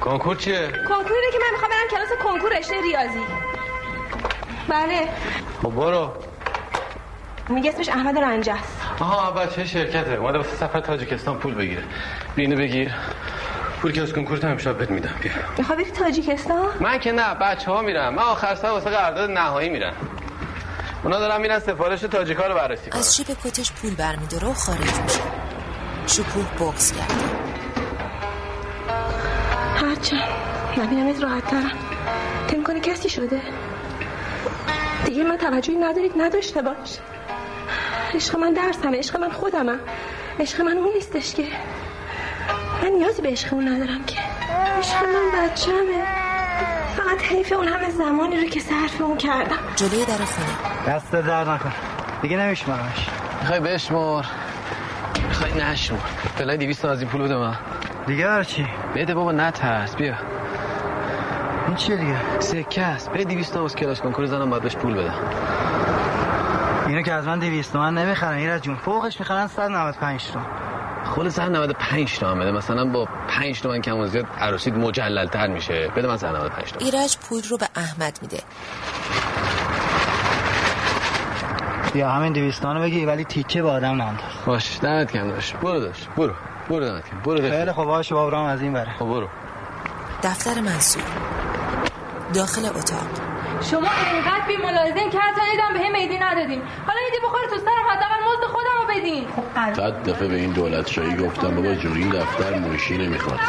کنکور چیه؟ کنکوری که من می‌خوام برم کلاس کنکور رشته ریاضی. بله. خب برو. میگه اسمش احمد رنجه است. آها بچه شرکته. اومده واسه سفر تاجیکستان پول بگیره. بینه بگیر. پول که از کنکور هم شب بهت میدم. بیا. می‌خوای بری تاجیکستان من که نه بچه ها میرم من آخر سال واسه قرارداد نهایی میرم. اونا دارن میرن سفارش تاجیکا رو بررسی کنن. از جیب کتش پول برمیداره و خارج میشه. شکوه بغز کرده. هرچند نبینمت راحت ترم تیم کنی کسی شده؟ دیگه من توجهی ندارید نداشته باش. عشق من درسمه عشق من خودمم عشق من اون نیستش که. من نیازی به عشق اون ندارم که. عشق من بچه‌مه. فقط حیف اون همه زمانی رو که صرف اون کردم. جلوی در خونه. دست در نکن دیگه نمیشمارمش. می‌خوای بشمار. می‌خوای نشمار. فعلا 200 از این پول بده من. دیگه برای چی؟ بده بابا نترس بیا. این چیه دیگه؟ سکه است. بده 200 از کلاس کنکور زنم باید بهش پول بدم. اینو که از من 200 تومن نمی‌خرن. ایراد جون. فوقش می‌خرن 195 تومن. خود 195 تومن بده مثلا با 5 تومن کم و زیاد عروسیت مجلل تر میشه. بده من 195 تومن. ایرج پول رو به احمد میده. یا همین 200 تومن بگی ولی تیکه به آدم ننداز باش دمت کم داشت. برو داشت برو. برو دمت کم برو خیلی خوب باشه بابرام از این بره. خب برو. دفتر منصور. داخل اتاق. شما اینقدر بی ملازم تا ایدم به هم ایدی ندادین حالا ایدی بخوره تو سرم حداقل مزد خودم بدین. صد دفعه به این دولت شایی گفتم بابا جون این دفتر منشی نمی‌خواد.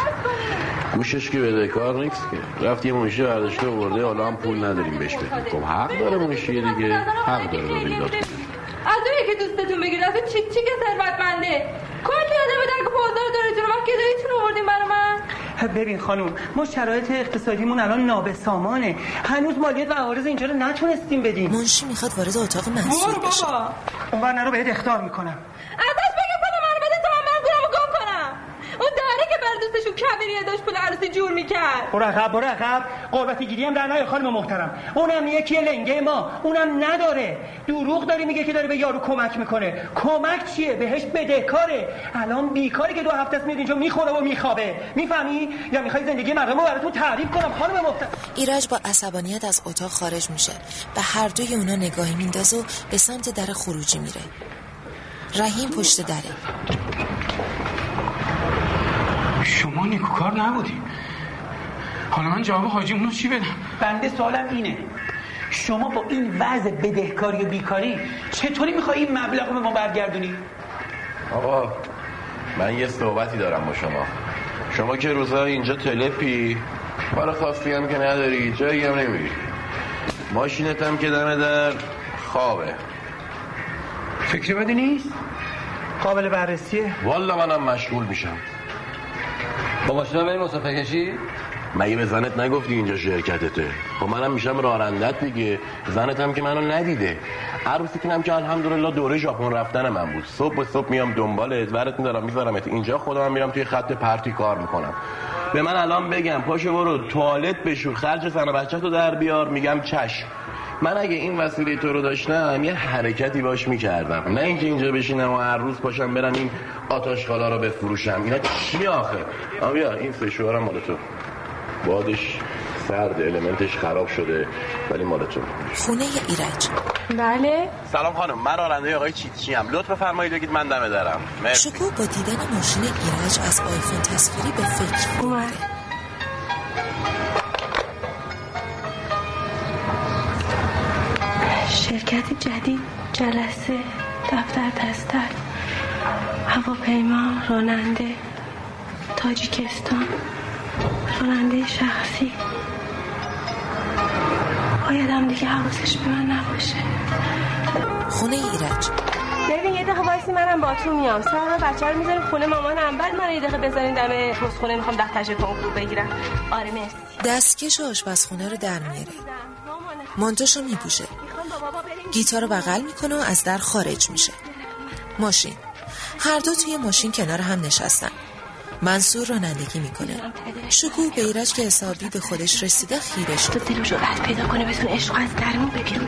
گوشش که بده کار نیست که. رفت یه منشی برداشته آورده حالا هم پول نداریم بهش بدیم. خب حق داره منشی دیگه. حق داره به این داد از اون که دوستتون بگیر از چی چی که ثروتمنده. کلی آدم بدن که بازار دارتون ما گداییتون آوردین برا من. ببین خانوم ما شرایط اقتصادیمون الان نابسامانه. هنوز مالیات و عوارض اینجا رو نتونستیم بدیم. منشی می‌خواد وارد اتاق منصور بشه؟ بابا. اونور نرو بهت اختار می‌کنم ازش بگم پول منو بده تا من برم گورمو گم کنم اون داره که بر دوستشون کبریه عروسی جور می‌کرد. برو عقب برو عقب. قربتی گیری هم در نیار خانم محترم. اونم یکی لنگه ما. اونم نداره. دروغ داری میگه که داره به یارو کمک می‌کنه. کمک چیه؟ بهش بدهکاره الان بیکاری که دو هفته است میاد اینجا می‌خوره و میخوابه. می‌فهمی؟ یا می‌خوای زندگی مردم رو براتون تعریف کنم خانم محترم. ایرج با عصبانیت از اتاق خارج میشه. به هر دوی اونا نگاهی میندازه و به سمت در خروجی میره. رحیم پشت دره. شما نیکوکار نبودی. حالا من جواب حاجی اونو چی بدم؟ بنده سوالم اینه. شما با این وضع بدهکاری و بیکاری چطوری می‌خوای این مبلغ رو به ما برگردونی؟ آقا من یه صحبتی دارم با شما. شما که روزا اینجا تلپی کار خاصی هم که نداری جایی هم نمیری. ماشینت هم که دم در خوابه. فکری بدی نیست؟ قابل بررسیه؟ والا منم مشغول میشم. با ماشینا بریم مسافه کشی؟ مگه به زنت نگفتی اینجا شرکتته. خب منم میشم رانندت دیگه. زنت هم که منو ندیده. عروسی هم که الحمدلله دوره ژاپن رفتن من بود. صبح به صبح میام دنبالت ورت میدارم میذارمت اینجا. خودم میرم توی خط پرتی کار می‌کنم. به من الان بگم پاشو برو توالت بشور خرج زن و بچه تو در بیار میگم چشم من اگه این وسیله تو رو داشتم یه حرکتی باش می‌کردم. نه اینکه اینجا بشینم و هر روز پاشم برم این آتاشخالا رو بفروشم. اینا چی آخه؟ آبیا این سه شوهرم مال تو. بادش سرد المنتش خراب شده ولی مال تو خونه ایرج. بله. سلام خانم من راننده آقای چیچی ام. لطف بفرمایید بگید من دمه دارم. مرسی. شکوه با دیدن ماشین ایرج از آیفون تصویری به فکر اومد. شرکت جدید جلسه دفتر دستر هواپیما راننده تاجیکستان. راننده شخصی. باید هم دیگه حواسش به من نباشه. خونه ایرج. ببین یه دقیقه وایسی منم با تو میام. سر بچه رو می‌ذاریم خونه مامانم. بعد من یه دقیقه بذارین دم پستخونه می‌خوام دفترش کنکور بگیرم. آره مرسی. دستکش آشپزخونه رو در میاره. مانتوشو میپوشه. گیتار رو بغل می‌کنه و از در خارج میشه. ماشین. هر دو توی ماشین کنار هم نشستن. منصور رانندگی می‌کنه. شکوه به ایرج که حسابی به خودش رسیده خیره شد. تو دل جرأت پیدا کنه بتونه عشق از درمون به بیرون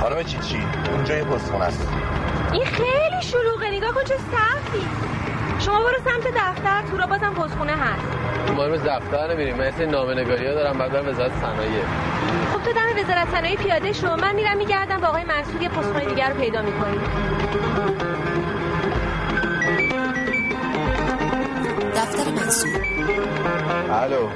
خانم چیچی اونجا یه پستخونه است. این خیلی شلوغه. نگاه کن چه سختی. شما برو سمت دفتر تو را بازم پستخونه هست. ما رو به دفتر نمیریم من اصلا نامه‌نگاری ها دارم بعد برم وزارت صنایع. خب تو دم وزارت صنایع پیاده شو. من میرم میگردم با آقای منصور یه پستخونه دیگر رو پیدا می‌کنیم. دفتر منصور. الو.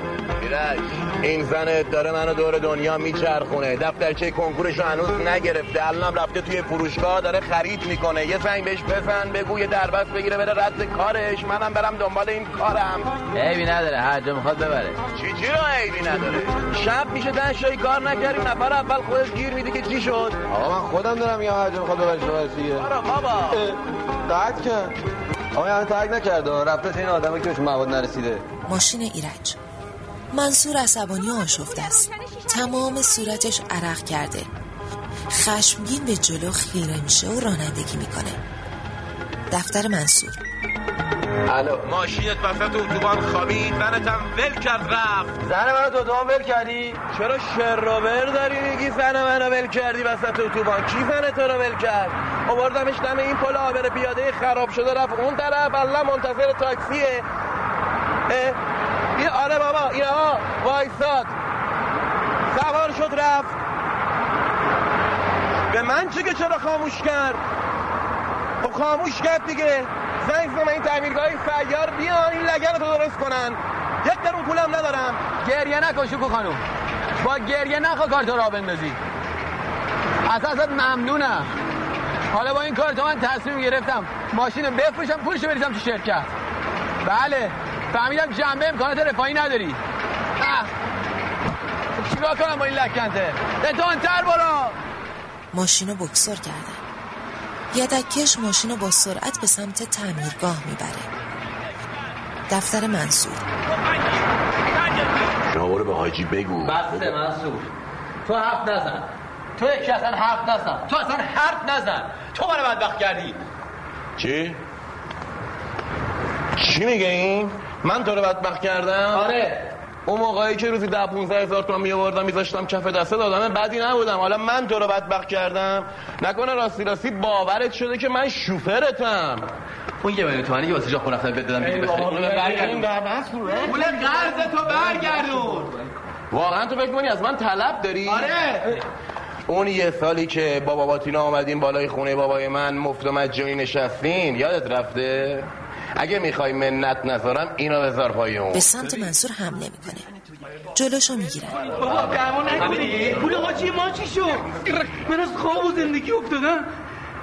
ایرج این زنت داره منو دور دنیا میچرخونه. دفترچه کنکورش هنوز نگرفته. الانم رفته توی فروشگاه داره خرید می‌کنه. یه زنگ بهش بزن بگو یه دربست بگیره بره رد کارش. منم برم دنبال این کارم. عیبی نداره هر جا می‌خواد ببره. چی چی رو عیبی نداره؟ شب میشه ده شایی کار نکردی نفر اول خودت گیر میدی که چی شد؟ آقا من خودم دارم یا هر جا می‌خواد ببرش ببرش دیگه آره بابا. قطع کرد. آقای همه ترک نکرده. رفته این آدمه که مواد نرسیده. ماشین ایرج. منصور عصبانی و آشفته است. تمام صورتش عرق کرده. خشمگین به جلو خیره میشه و رانندگی می‌کنه. دفتر منصور. الو. ماشینت وسط اتوبان خوابید زنتم ول کرد رفت. زن منو تو اتوبان ول کردی؟ چرا شروور داری میگی؟ زن منو ول کردی وسط اتوبان. کی زن تو رو ول کرد؟ آوردمش دم این پل آبر پیاده خراب شده رفت اون طرف. الله منتظر تاکسیه. اه؟ این آره بابا این ها وایساد. سوار شد رفت. به من چه که چرا خاموش کرد؟ خب خاموش کرد دیگه. زنگ زدم این تعمیرگاه سیار بیان این لگن رو درست کنن. یک درون پولم ندارم. گریه نکن شکو خانم. با گریه نخوا کارت را بندازی. اساسا ممنونم. حالا با این کار تو من تصمیم گرفتم ماشین رو بفروشم پولشو بریزم تو شرکت. بله فهمیدم جنبه امکانات رفاهی نداری. چیکار کنم با این لکنته تر برو. رو بکسور یدکش ماشین رو با سرعت به سمت تعمیرگاه می‌بره. دفتر منصور. شما برو به حاجی بگو. بسته منصور. تو حرف نزن. تو یکی اصلا حرف نزن. تو اصلا حرف نزن. تو منو بدبخت کردی. چی؟ چی میگه این؟ من تو رو بدبخت کردم؟ آره. اون موقعی که روزی ده 15 هزار تومن میآوردم میذاشتم کف دسته دادم بدی نبودم. حالا من تو رو بدبخت کردم. نکنه راستی راستی باورت شده که من شوفرتم. اون یه میلیون تومانی که واسه جا خون رفتن بد دادم دیگه بخیر اونو برگردون. پول قرض تو برگردون. واقعا تو فکر از من طلب داری؟ آره. اون یه سالی که با باباتینا آمدیم بالای خونه بابای من مفت و مجانی نشستین یادت رفته؟ اگه می‌خوای منت نذارم اینو بذار پای اون. به سمت منصور حمله می‌کنه جلوشو می‌گیرن بابا دعوا نکنی. پول حاجی ما چی شد؟ من از خواب و زندگی افتادم.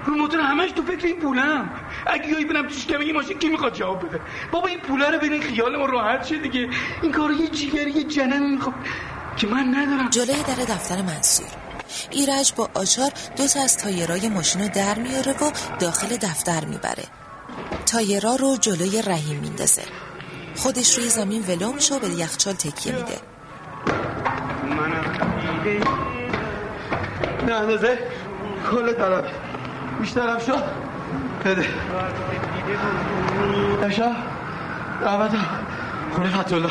رو موتور همش تو فکر این پولم. اگه یایی برم توش کمه یه ماشین کی می‌خواد جواب بده. بابا این پوله رو برین خیال ما راحت شه دیگه. این کارو یه جیگر یه جنن می‌خواد. که من ندارم. جلوی در دفتر منصور. ایرج با آچار دو تا از تایرای ماشین رو در میاره و داخل دفتر می‌بره. تایرا رو جلوی رحیم میندازه. خودش روی زمین ولو میشه و به یخچال تکیه میده. نه اندازه. کل طلب بیشترم شد بده. اشا دعوتم خونه فتولا.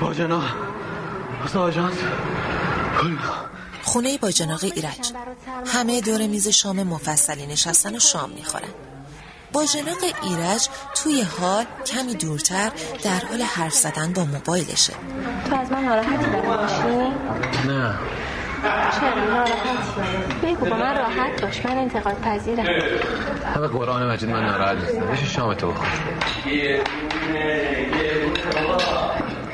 با جناق واسه آجانس کل. خونه با جناق ایرج. همه دور میز شام مفصلی نشستن و شام می‌خورن. با جناق ایرج توی حال کمی دورتر در حال حرف زدن با موبایلشه. تو از من ناراحتی؟ نه. چرا ناراحتی؟ بگو با من راحت باش. من انتقاد پذیرم. همه قرآن مجید من ناراحت نیستم. بشه شام تو بخور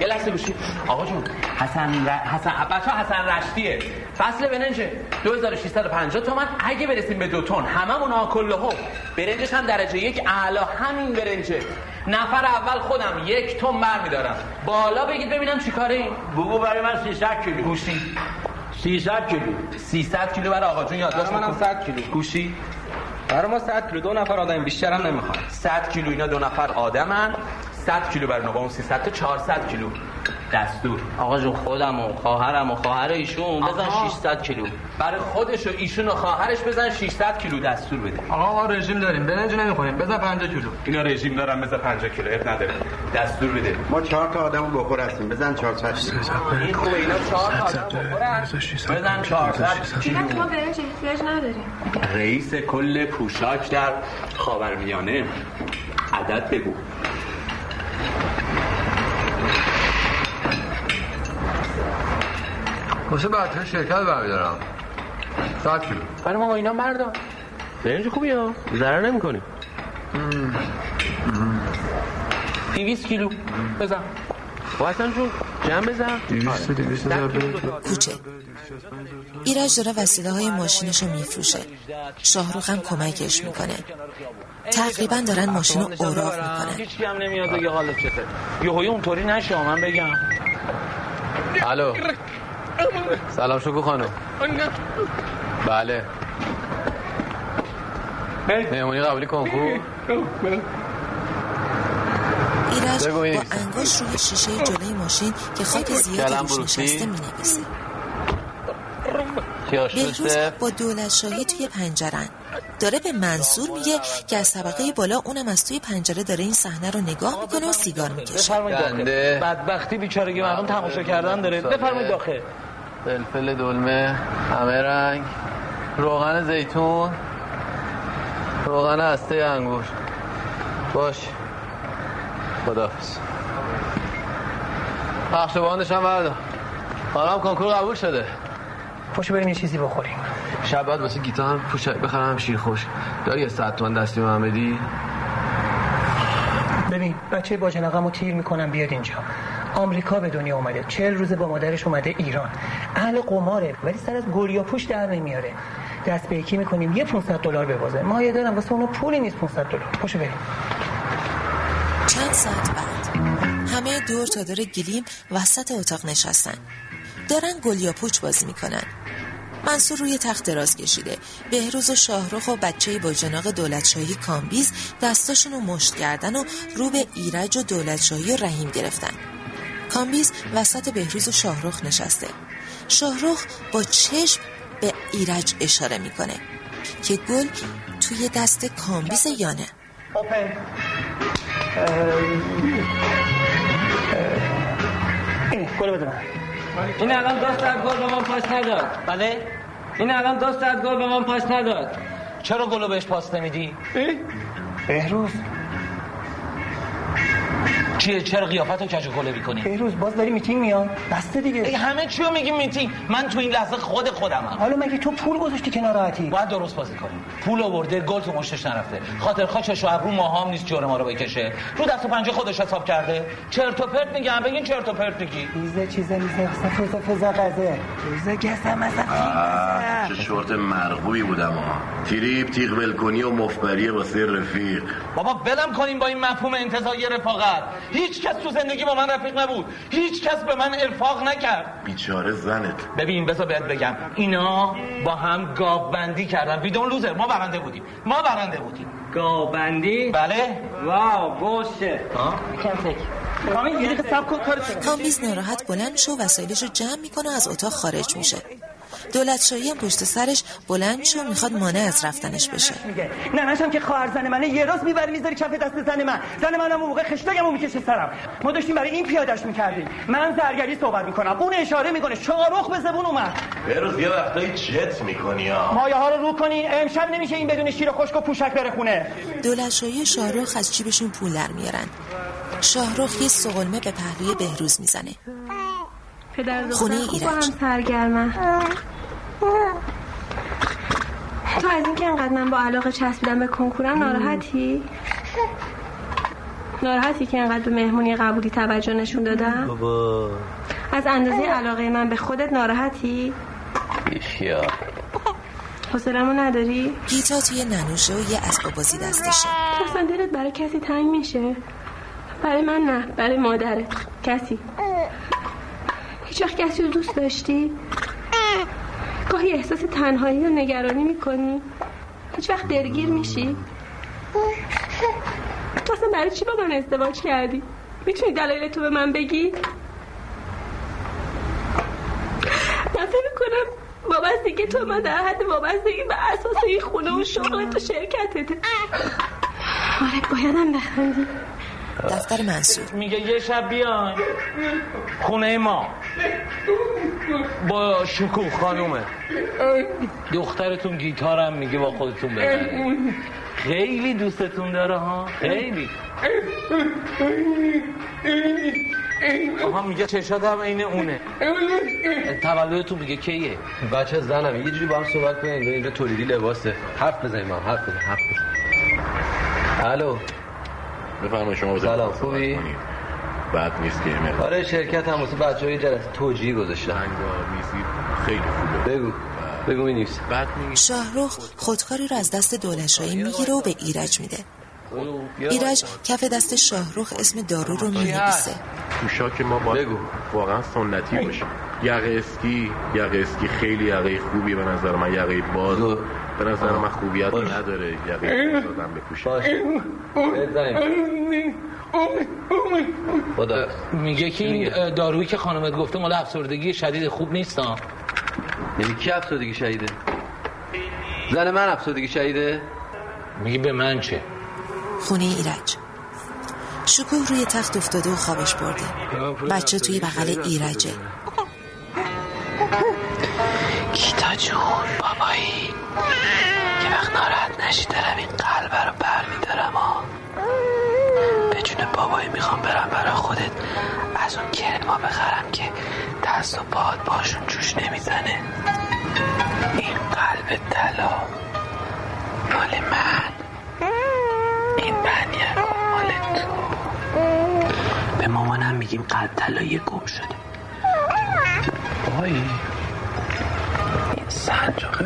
یه لحظه گوشی. آقا جون حسن ر... حسن بچه حسن رشتیه. فصل برنجه. 2650 تومن. اگه برسیم به دو تن هممون ها کله هم برنجش هم درجه یک اعلا همین برنجه. نفر اول خودم یک تن برمیدارم. بالا بگید ببینم چیکاره این بگو برای من 300 کیلو. گوشی. 300 کیلو. 300 کیلو برای آقا جون یادداشت منم بکن. 100 کیلو. گوشی. برای ما 100 کیلو. دو نفر آدم بیشتر هم نمی‌خوام 100 کیلو اینا دو نفر آدمن. 100 کیلو برای نقا اون 300 تا 400 کیلو دستور. آقا جون خودم و خواهرم و خواهر ایشون بزن آها. 600 کیلو. برای خودش و ایشون و خواهرش بزن 600 کیلو دستور بده. آقا ما رژیم داریم. برنج نمی‌خوریم. بزن 50 کیلو. اینا رژیم دارن بزن 50 کیلو. اب نداره. دستور بده. ما چهار تا آدم بخور هستیم. بزن چهار تا. این خوبه اینا 4 تا آدم بخورن. بزن 400 کیلو ما برنج احتیاج نداریم. رئیس کل پوشاک در خاورمیانه. عدد بگو. واسه بچه شرکت برمیدارم. 100 کیلو برای ما اینا مردم برنج خوبی ها؟ ضرر نمی کنی 200 کیلو. بزن. حسن جون جمع بزن. 200 200 کوچه ایرج داره وسیله های ماشینش رو میفروشه. شاهروخ هم کمکش می‌کنه. تقریبا دارن ماشین رو اوراق می‌کنن. هیچ هم نمیاد بگه حالت چطور یهویی اونطوری نشه من بگم. الو. سلام شکو خانم. بله. مهمونی قبلی کنکور ایرج با. انگشت روی شیشه جلوی ماشین که خاک زیادی روش؟ نشسته می‌نویسه. کیاش بهروز با دولت شاهی توی پنجرن. داره به منصور میگه که از طبقه بالا اونم از توی پنجره داره این صحنه رو نگاه می‌کنه و سیگار می‌کشه. بفرمایید داخل. بدبختی بیچارگی مردم تماشا کردن داره. بفرمایید داخل. فلفل دلمه همه رنگ. روغن زیتون. روغن هسته انگور. باش. خدافز پخش باندش هم بردار. حالا هم کنکور قبول شده. پاشو بریم یه چیزی بخوریم. شب بعد واسه گیتا هم پوش بخرم شیر خوش داری یه صد تومن دستی محمدی ببین بچه باجنقم رو تیر می‌کنم بیاد اینجا. آمریکا به دنیا اومده. چهل روز با مادرش اومده ایران. اهل قماره ولی سر از گوریا پوش در نمیاره. دست به یکی می‌کنیم یه 500 دلار ببازه. ما یه دارم واسه اونو پولی نیست 500 دلار. پاشو بریم. چند ساعت بعد همه دور تا دور گلیم وسط اتاق نشستن. دارن گل یا پوچ بازی می‌کنن. منصور روی تخت دراز کشیده. بهروز و شاهرخ و بچه باجناق دولتشاهی کامبیز دستاشون رو مشت کردن و رو به ایرج و دولتشاهی و رحیم گرفتن. کامبیز وسط بهروز و شاهرخ نشسته. شاهرخ با چشم به ایرج اشاره می‌کنه که گل توی دست کامبیز یانه. اوپن. این گل بده این الان دو ساعت گل به من پاس نداد. بله. این الان دو ساعت گل به من پاس نداد. چرا گلو بهش پاس نمیدی؟ بهروز. چیه؟ چرا قیافت رو کج و کله می‌کنی؟ بهروز باز داری میتینگ میاد بسته دیگه. ای همه چی رو میگی میتینگ؟ من تو این لحظه خود خودمم. حالا مگه تو پول گذاشتی که ناراحتی باید درست بازی کنیم پول آورده گل تو مشتش نرفته. خاطر خاچش و ابرو ماهام نیست جور ما رو بکشه. رو دست و پنجه خودش حساب کرده. چرت و پرت میگم بگین چرت و پرت میگی. میزه چیزه میزه فزا فزا قزه روزه گسم مثلا چه شورت مرغوبی بودم ها. تریپ تیغ ولکنی و مفبری واسه رفیق. بابا ولم کنیم با این مفهوم انتظایی رفاقت. هیچ کس تو زندگی با من رفیق نبود. هیچ کس به من ارفاق نکرد. بیچاره زنت. ببین بذار بهت بگم. اینا با هم گاو بندی کردن. بیدون لوزر ما برنده بودیم. ما برنده بودیم. گاو بندی؟ بله. واو گوشه کم فکر. کامی یه دقیقه سب کن کار کامبیز ناراحت بلند میشه و وسایلش رو جمع می‌کنه و از اتاق خارج میشه. دولت شاهی هم پشت سرش بلند میشه و می‌خواد مانع از رفتنش بشه. ننش هم که خواهر زن منه یه راست می‌بری می‌ذاری کف دست زن من. زن منم اون موقع خشتگمو می‌کشه سرم. ما داشتیم برای این پیادش می‌کردیم. من زرگری صحبت می‌کنم. اون اشاره می‌کنه. شارخ به زبون اومد. بروز یه وقتایی چت می‌کنی ها. مایه ها رو رو کنین امشب نمیشه این بدون شیر خشک و پوشک بره خونه. دولت شاهی و شاهرخ از جیبشون پول در میارن؟ شاهرخ یه سقلمه به پهلوی بهروز می‌زنه. خونه ایرج. تو از اینکه انقدر من با علاقه چسبیدم به کنکورم ناراحتی؟ ناراحتی که انقدر به مهمونی قبولی توجه نشون دادم؟ بابا از اندازه علاقه من به خودت ناراحتی؟ بیخیال حوصله‌مو نداری؟ گیتا توی ننوشه و یه اسباب بازی دستشه اصلا دلت برای کسی تنگ میشه؟ برای من نه برای مادرت کسی هیچ وقت کسی رو دوست داشتی؟ گاهی احساس تنهایی و نگرانی می‌کنی؟ هیچ وقت دلگیر میشی؟ تو اصلا برای چی با من ازدواج کردی؟ می‌تونی دلایل تو به من بگی؟ من فکر می‌کنم وابستگی تو من در حد وابستگی به اساس این خونه و شغل تو شرکتته آره بایدم بخندی دفتر منصور. میگه یه شب بیاین. خونه ما. با شکوه خانومه. دخترتون گیتارم میگه با خودتون بزنید. خیلی دوستتون داره ها؟ خیلی. آها میگه چشات هم عین اونه. تولدتون میگه کیه؟ بچه زنم. یه جوری با هم صحبت کنیم. اینجا تولیدی لباسه. حرف بزنیم هم حرف بزنیم. حرف بزنیم. الو. بفرمایید شما بزنید. سلام خوبی؟ بد نیست که ایمیل آره شرکت هم واسه بچه های جلسه توجیه گذاشتن میزی خیلی خوبه. بگو بگو می نیست. بد شاهرخ خودکاری رو از دست دولشایی می‌گیره و به ایرج میده. ایرج کف دست شاهرخ اسم دارو رو می‌نویسه. پوشاک ما باید واقعا سنتی باشه. یقه اسکی یقه اسکی خیلی یقه خوبی به نظر من یقه باز. به نظر من خوبیت نداره یقین دادم بپوشه خدا. میگه که این دارویی که خانمت گفته مال افسردگی شدید خوب نیست ها. یعنی کی افسردگی شهیده زن من افسردگی شهیده میگی به من چه؟ خونه ایرج. شکوه روی تخت افتاده و خوابش برده. بچه توی بغل ایرجه. گیتا جون بابایی. یه وقت ناراحت نشی دارم این قلبه رو بر میدارم ها به جون بابایی می‌خوام برم برای خودت. از اون کرما بخرم که دست و پاد باشون جوش نمی‌زنه. این قلب طلا مال من. این بنیه مال تو. به مامانم میگیم قلب طلایی گم شده. بایی این سنجاق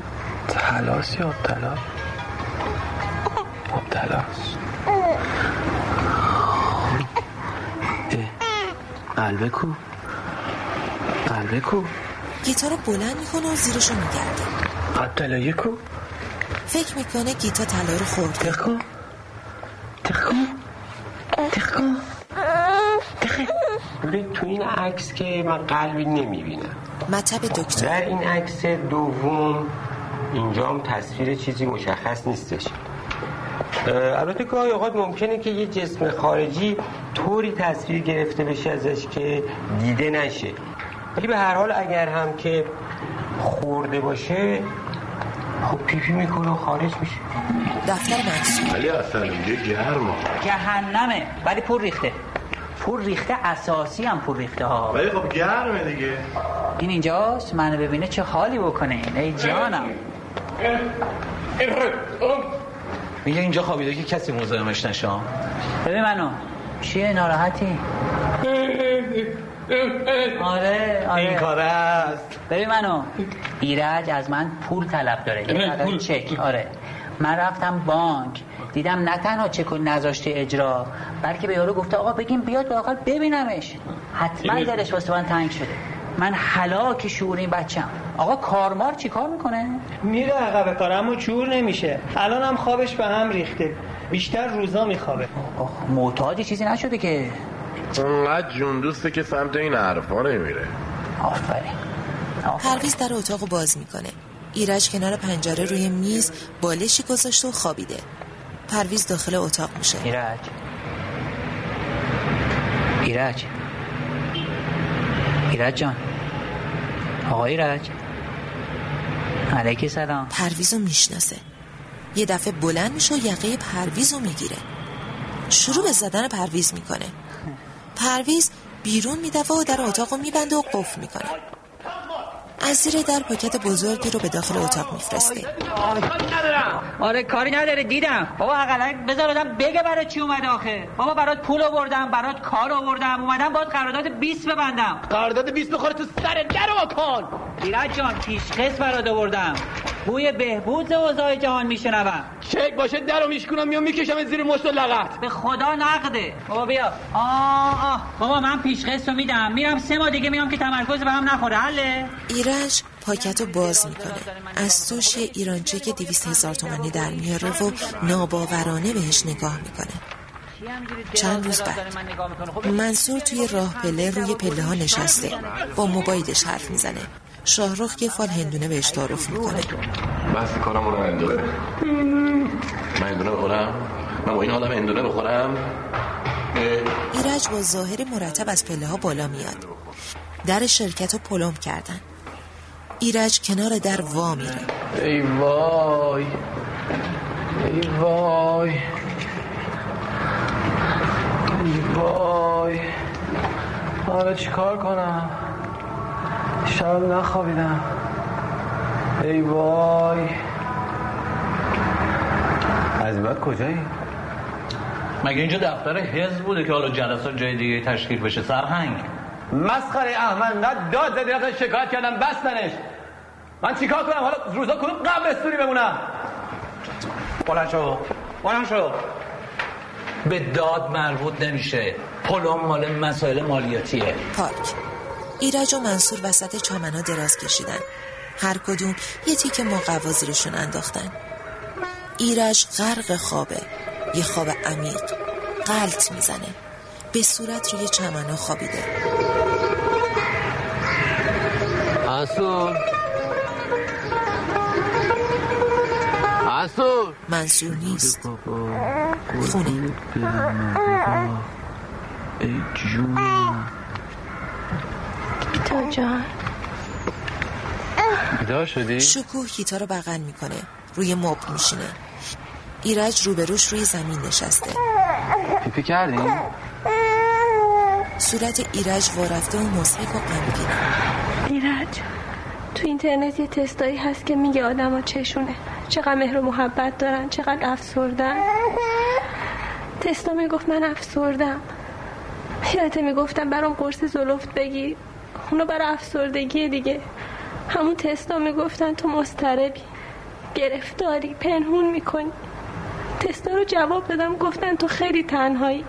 تلاس یا تلاس مبتلاس قلبه کو. قلبه کو. گیتا رو بلند می‌کنه و زیرشو میگرده. طلایی کو. فکر می‌کنه گیتا طلا رو خورده. تخکو تخکو ببین تو این عکس که من قلبی نمی‌بینم. مطب دکتر. در این عکس دوم اینجا هم تصویر چیزی مشخص نیستش. البته گاهی اوقات ممکنه که یه جسم خارجی طوری تصویر گرفته بشه ازش که دیده نشه. ولی به هر حال اگر هم که خورده باشه خب پیپی می‌کنه و خارج میشه. دفتر منصور ولی اصلا اینجا گرما جهنمه. ولی پول ریخته. پول ریخته اساسی هم پول ریخته ها. ولی خب گرمه دیگه. این اینجاست؟ منو ببینه چه حالی بکنه. ای جانم. میگه اینجا خوابیده که کسی مزاحمش نشه ببین منو چیه ناراحتی؟ آره آره. این کار است. ببین منو ایرج از من پول طلب داره یه مقدار چک آره. من رفتم بانک دیدم نه تنها چک نذاشته اجرا بلکه به یارو گفته آقا بگیم بیاد به آخر ببینمش. حتما دلش واسه من تنگ شده. من حلاک شعور این بچم. آقا کارمار چی کار می‌کنه؟ میره عقب کار اما جور نمیشه. الان هم خوابش به هم ریخته. بیشتر روزا میخوابه. معتادی چیزی نشده که. اونقدر جون دوسته که سمت این حرفا نمیره. آفرین. پرویز در اتاق باز می‌کنه. ایرج کنار پنجره روی میز بالشی گذاشته و خوابیده. پرویز داخل اتاق میشه. ایرج. ایرج. ایرج جان. آقا ایرج. علیکی سلام. پرویز رو می‌شناسه. یه دفعه بلند میشه و یقه پرویز رو می‌گیره. شروع به زدن پرویز می‌کنه. پرویز بیرون میدوه و در اتاق رو میبنده و قفل می‌کنه. از زیر در پاکت بزرگی رو به داخل اتاق میفرسته آره کاری نداره دیدم. بابا اقلا بذار آدم بگه برای چی اومده آخه. بابا برات پول آوردم برات کار آوردم. اومدم باید قرارداد 20 ببندم. قرارداد 20 بخوره تو سرت درو وا کن. ایرج جان پیشخص برات آوردم. بوی بهبود اوضاع جهان میشنوم. چک باشه درو میشکنم میام می‌کشم زیر مشت و لغت. به خدا نقده. بابا بیا. آه آه. بابا من پیشخص رو میدم. میرم سه ماه دیگه میام که تمرکز به هم نخوره. حله. ایرج پاکت رو باز می‌کنه. از توش یه ایرانچه که دیویست هزار تومنی در میاره و ناباورانه بهش نگاه می‌کنه. چند روز بعد. منصور توی راه پله روی پله ها نشسته. با موبایلش حرف می‌زنه. شاهرخ یه فال هندونه بهش تعارف می‌کنه. بس کنم اونو هندونه من هندونه بخورم من با این حالم هندونه بخورم ایرج با ظاهر مرتب از پله ها بالا میاد. در شرکت رو پلم کردن. ایرج کنار در وا میره. ای وای. ای وای. ای وای. حالا چیکار کنم؟ شب نخوابیدم. ای وای. از بعد کجایی؟ مگه اینجا دفتر حزب بوده که حالا جلسه جای دیگه تشکیل بشه؟ سرهنگ. مسخره احمد نه داد زدی رفتن شکایت کردم بستنش من چیکار کنم؟ حالا روزا کدوم قبرستونی بمونم؟ بلند شو بلند شو. به داد مربوط نمیشه. پلم مال مسائل مالیاتیه. پارک ایرج و منصور وسط چامنا دراز کشیدن. هر کدوم یه تیک مقوا زیرشون انداختن. ایرج غرق خوابه. یه خواب عمیق. قلط می‌زنه. به صورت روی چمنا خوابیده. منصور منصور منصور نیست. خونه. ای جون. تو جان. بیدار شدی؟ شکوه گیتار رو بغل می‌کنه. روی مبل میشینه. ایرج روبروش روی زمین نشسته. پیپی کردی؟ صورت ایرج وارفته و مزهک و غمگینه ایرج تو اینترنت یه تستایی هست که میگه آدم ها چشونه. چقدر مهر و محبت دارن چقدر افسردن. تستا می‌گفت من افسردم. یادته می‌گفتم برام قرص زلفت بگیر. اونو برای افسردگی دیگه. همون تستا می‌گفتن تو مستربی گرفتاری پنهون می‌کنی. تستا رو جواب دادم گفتن تو خیلی تنهایی.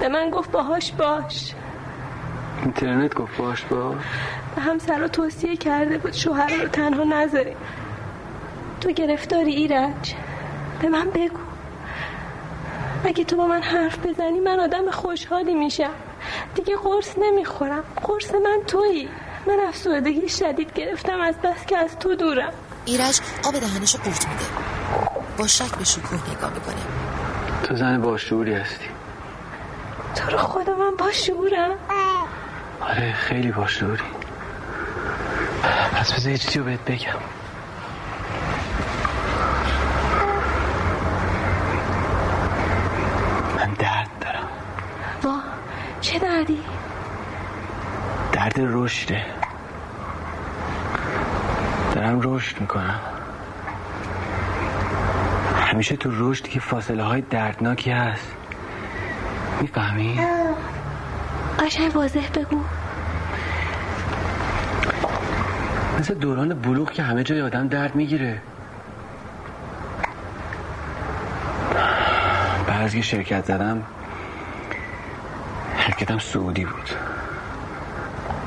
به من گفت باهاش باش. اینترنت گفت باش؟ با به همسر رو توصیه کرده بود شوهر رو تنها نذاری تو گرفتاری ایرج؟ به من بگو. اگه تو با من حرف بزنی من آدم خوشحالی میشم. دیگه قرص نمی‌خورم. قرص من تویی. من افسردگی شدید گرفتم از بس که از تو دورم. ایرج آب دهنشو قورت میده. با شک به شکوه نگاه می‌کنه. تو زن باشعوری هستی. تو رو خدا من با شعورم. آره خیلی باشعوری پس بذار یه چیزی رو بهت بگم من درد دارم با چه دردی؟ درد رشده. دارم رشد می‌کنم. همیشه تو رشد که فاصله های دردناکی هست. می‌فهمی؟ قشنگ واضح بگو. مثل دوران بلوغ که همه جای آدم درد می‌گیره. که شرکت زدم شرکتم سعودی بود.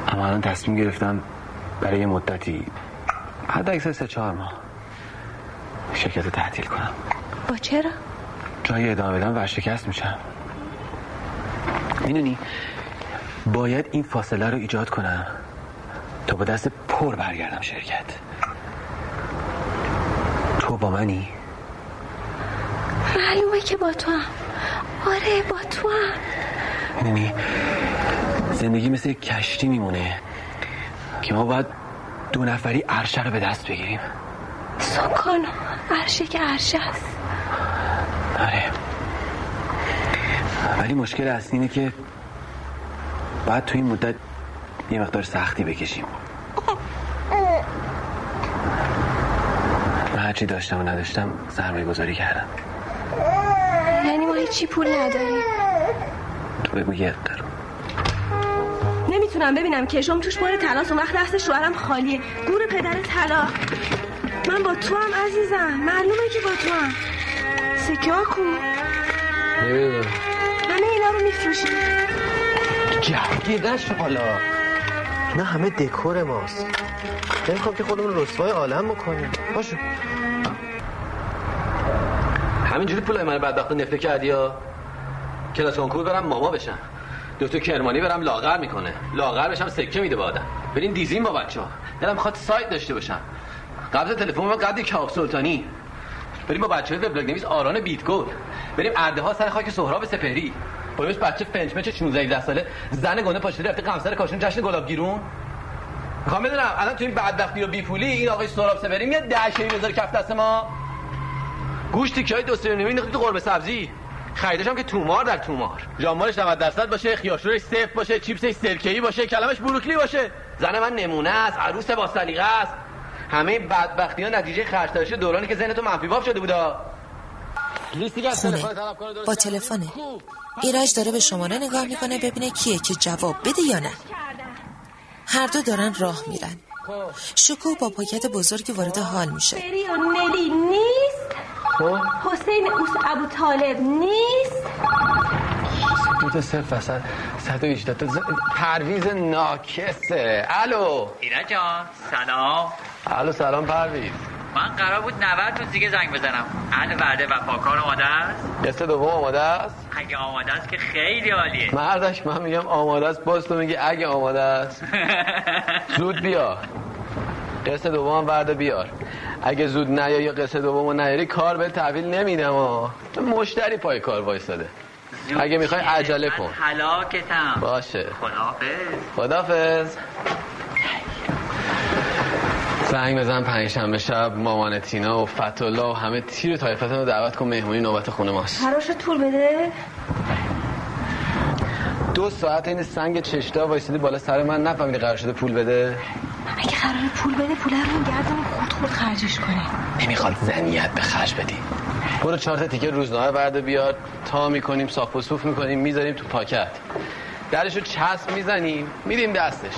اما الان تصمیم گرفتم برای یه مدتی حد اکثر سه چهار ماه شرکت تعطیل کنم. با چرا؟ جای ادامه بدم ورشکست میشم. می‌دونی باید این فاصله رو ایجاد کنم تا با دست پر برگردم شرکت. تو با منی؟ معلومه که با تو هم آره با تو هم زندگی مثل یک کشتی میمونه که ما باید دو نفری عرشه رو به دست بگیریم. سکانو عرشه که عرشه است. آره. ولی مشکل اصلی اینه که باید تو این مدت یه مقدار سختی بکشیم. من هرچی داشتم و نداشتم سرمایه گذاری کردم. یعنی ما هیچی پول نداریم. تو بگو یه قرار نمی‌تونم ببینم کشم توش پر تلاس اون وقت دست شوهرم خالیه. گور پدر طلا من با تو هم عزیزم. معلومه که با تو هم. سکه ها کو؟ نمی‌دونم همه اینا رو میفروشی جهگیرش حالا. نه همه دکور ماست. نمی‌خوام که خودمون رسوای عالم بکنیم. باشو همینجوری پولای من بدبخت نفله کردی یا کلاس کنکور برم ماما بشم. دکتر کرمانی برم لاغر می‌کنه. لاغر بشم سکه میده به آدم. بریم دیزین با بچه ها دلم خواهد سایت داشته باشم. قبض تلفن من قد کاف سلطانی. بریم با بچه های وبلاگ نویس آران بیتگول بریم ارده ها سر خاک سهراب سپهری. پایوش بچه فنج مچ 16 17 ساله. زن گنده پاشته رفته قمصر کاشون جشن گلاب گیرون. می‌خوام بدونم الان تو این بدبختی و بیپولی این آقای سهراب سپهری میاد ده شی بذاره کف دست ما؟ گوش تیکه های دو سه نمی تو قرمه سبزی. خریدش هم که تومار در تومار. جامالش 90 درصد باشه خیارشورش صفر باشه چیپسش سرکه‌ای باشه کلمش بروکلی باشه. زن من نمونه است عروس با سلیقه است. همه بدبختی ها نتیجه خرج دورانی که ذهن تو منفی باب شده بودا. خونه. با تلفنه. ایرج داره به شماره نگاه می‌کنه ببینه کیه که جواب بده یا نه. هر دو دارن راه میرن. شکوه با پاکت بزرگی وارد حال میشه. نیست حسین اوس ابو طالب نیست؟ تا صفر وسط 118 تا ز... پرویز ناکسه. الو؟ ایران جان سلام. الو سلام پرویز. من قرار بود 90 روز دیگه زنگ بزنم. اهل وعده و پاکار آماده است؟ قصه دوم آماده است؟ اگه آماده است که خیلی عالیه. مردش من میگم آماده است باز تو میگی اگه آماده است. زود بیا قصه دوم ورده بیار. اگه زود نیای یا قصه دومو نیاری کار به تحویل نمیدم ها مشتری پای کار وایساده. اگه می‌خوای عجله کن. هلاکتم. باشه. خداحافظ. خدافز زنگ بزن پنجشنبه شب مامان تینا و فتولا و همه تیر تایفتون رو دعوت کن مهمونی نوبت خونه ماست. قرارش طول بده. دو ساعت عین سنگ چشتا وایسیدی بالا سر من نفهمیدی قرار شده پول بده. اگه قرار پول بده پول رو گردم خود خود خرجش کنه. نمی‌خواد زنیت به خرج بدی. برو چهار تا تیکه روزنامه برده بیار تا می‌کنیم صاف و صوف می‌کنیم می‌ذاریم تو پاکت. درشو چسب می‌زنیم میدیم دستش.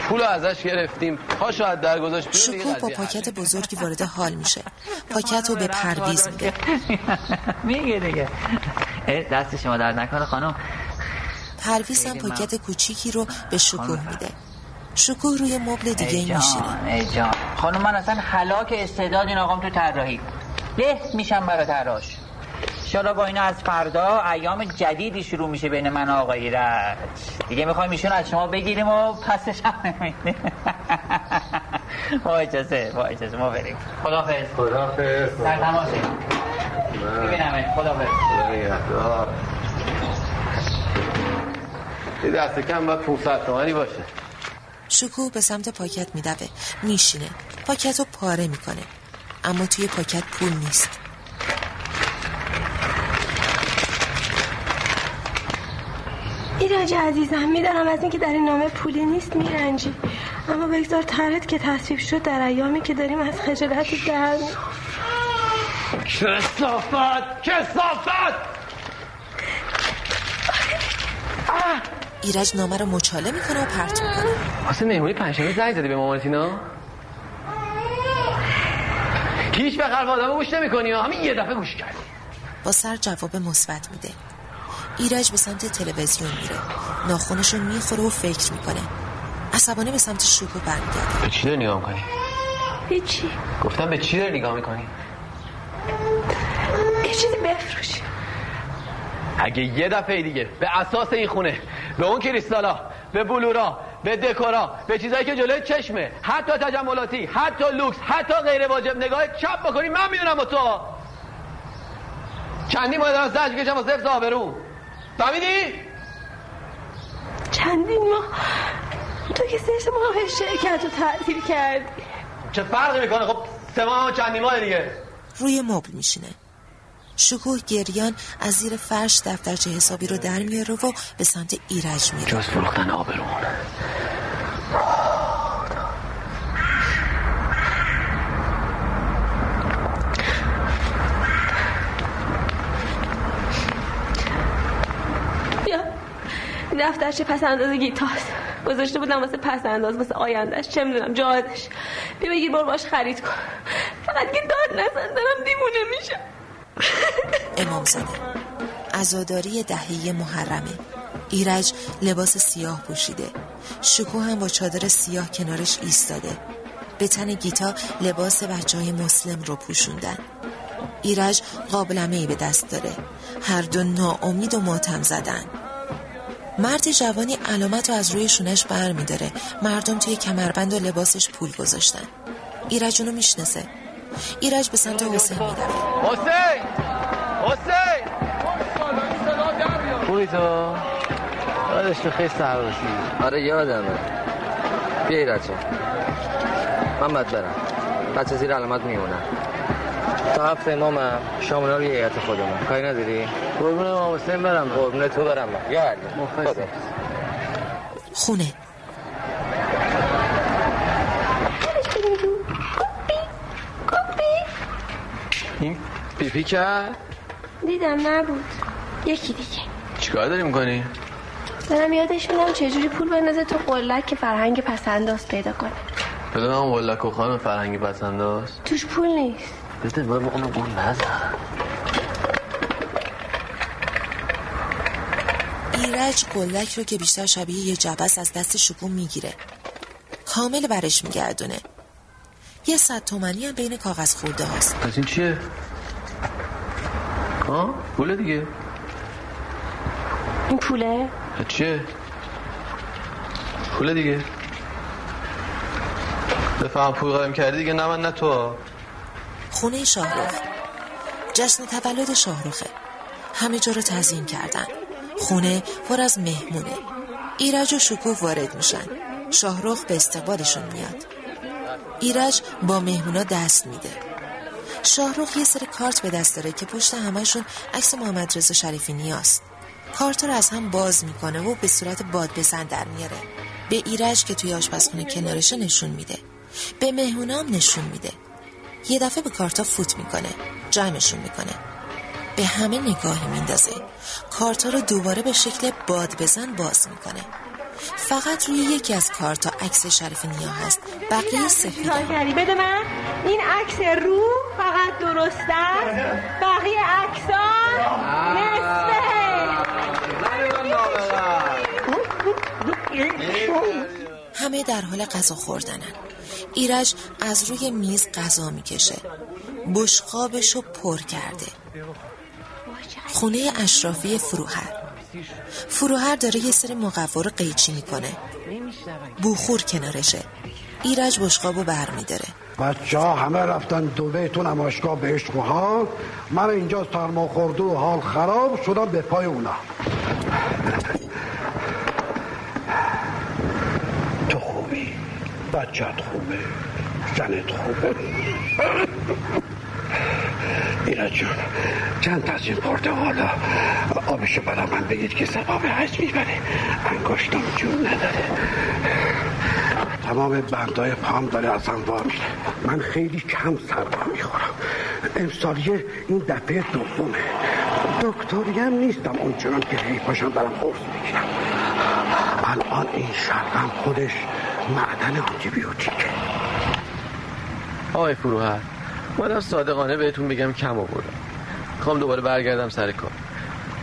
پولو ازش گرفتیم. پاشو از در گذاشت شکوه با پاکت بزرگی وارد حال میشه. پاکت رو به پرویز میده. میگه دیگه. دست شما در نکنه خانم. پرویز هم پاکت کوچیکی رو به شکوه میده. شکوه روی مبل دیگه میشینه. ای جان. خانم من اصلا حلاک استعداد این آقام تو طراحی. له میشم برای تراش. انشالله با اینا از فردا ایام جدیدی شروع میشه بین من و آقای ایرج. دیگه می‌خوایم ایشون از شما بگیریم و پسش هم نمیدیم با اجازه با اجازه ما بریم. خدافظ خدافظ در تماسه ببینم خدافظ یه دست کم باید 500 تومانی باشه. شکوه به سمت پاکت میدوه. میشینه. پاکت رو پاره می‌کنه. اما توی پاکت پول نیست. ایرج عزیزم میدارم از اینکه در این نامه پولی نیست میرنجی. اما بگذار ترت که تصویب شد در ایامی که داریم از خجالت در کسافت کسافت! ایرج نامه رو مچاله می‌کنه و پرت می‌کنه. واسه مهمونی پنجشنبه زنگ زدی به مامان تینا هیچ به حرف آدمو گوش نمی‌کنی همین یه دفعه گوش کردی. با سر جواب مثبت میده. ایرج به سمت تلویزیون میره. ناخونش رو می‌خوره و فکر می‌کنه. عصبانه به سمت شکوه برمیگرده. به چی داری نگاه می‌کنی؟ هیچی گفتم به چی داری نگاه می‌کنی؟ یه چیزی بفروشی. اگه یه دفعه دیگه. به اساس این خونه. به اون کریستالا به بلورا به دکورا به چیزایی که جلوی چشمه. حتی تجملاتی حتی لوکس حتی غیر واجب نگاه چپ بکنی من می‌دونم تو. چندی ماه دارم زج کشم واسه حفظ آبرو. فهمیدی؟ چندین ماه؟ تو که سه ماه شرکت رو تعطیل کردی. چه فرقی می‌کنه؟ خب سه ماه و چندی ماه دیگه. روی مبل میشینه. شکوه گریان از زیر فرش دفترچه حسابی رو در میاره و به سمت ایرج میره. جز فروختن آبرون. دفترچه پس انداز گیتاست گذاشته بودم واسه پس انداز واسه آیندهش چه می‌دونم جادش بیا بگیر برو باش خرید کن. فقط که داد نزن دارم دیمونه میشم امام زاده. عزاداری دهه محرمه. ایرج لباس سیاه پوشیده. شکوه هم با چادر سیاه کنارش ایستاده. به تن گیتا لباس بچه مسلم رو پوشوندن. ایرج قابلمه ای به دست داره. هر دو ناامید و ماتم زدن. مرد جوانی علامت رو از روی شونش بر می داره. مردم توی کمربند و لباسش پول گذاشتن. ایرج اونو می‌شناسه. ایرج به سمت حسین میدوه حسین! حسین! خوبی تو؟ یادش تو خیلی سر آره یادمه. بیا ایرج من باید برم. بچه زیر علامت میمونم تا هفته امامم شامونا رو یه هیئت خودمون کاری نداری؟ قربون امام حسین برم. قربون تو برم. یا علی. خونه. این پیپی کرد؟ دیدم نبود. یکی دیگه. چیکار داری می‌کنی؟ دارم یادش میدم چجوری پول بندازه تو قلک که فرهنگ پسنداز پیدا کنه. بده من ولک و خانم فرهنگی پسنداز. توش پول نیست. بده من اونو گول نزن. ایرج قلک رو که بیشتر شبیه یه جبس از دست شکوه می‌گیره. کامل برش میگردونه. یه صد تومنی هم بین کاغذ خورده هاست. از این چیه؟ ها؟ پوله دیگه. این پوله؟ از چیه؟ پوله دیگه. بفهم پول قایم کردی دیگه نه من نه تو. خونه شاهروخ جشن تولد شاهروخه همه جا رو تزیین کردن. خونه پر از مهمونه. ایرج و شکوه وارد میشن. شاهروخ به استقبالشون میاد. ایرج با مهمونا دست میده. شاهروخ یه سری کارت به دست داره که پشت همشون عکس محمد رضا شریفی نیاست. کارت رو از هم باز می‌کنه و به صورت باد بزن در میاره. به ایرج که توی آشپزخونه کنارشه نشون میده. به مهمونام نشون میده. یه دفعه به کارتا فوت می‌کنه. جمعشون می‌کنه. به همه نگاهی میندازه. کارتا رو دوباره به شکل باد بزن باز می‌کنه. فقط روی یکی از کارتا عکس شریف نیا هست. بقیه کردی بده من. این عکس رو فقط درسته است. بقیه عکسا همه در حال غذا خوردنن. ایرج از روی میز غذا می‌کشه. بشقابش رو پر کرده. خونه اشرافی فروهر. فروهر داره یه سری مقوا رو قیچی می‌کنه. بوخور کنارشه. ایرج بشقاب رو بر میداره بچه ها همه رفتن دوبه تو نمایشگاه به عشق و حال من اینجا سرما خورده و حال خراب شدم به پای اونا. تو خوبی؟ بچت خوبه؟ زنت خوبه؟ اینا جون چند تا از این پرتقالا آبشو برا من بگید که سباب حج می‌بره. انگشتم جون نداره. تمام بندای پام داره از هم وا میره من خیلی کم سرما می‌خورم. امسالیه این دفعه دومه. دکتری هم نیستم اونچنان که هی پاشم برم قرص الان این شرقم خودش معدن آنتی بیوتیکه آقای فروهر اومدم صادقانه بهتون بگم کم آوردم. خوام دوباره برگردم سر کار.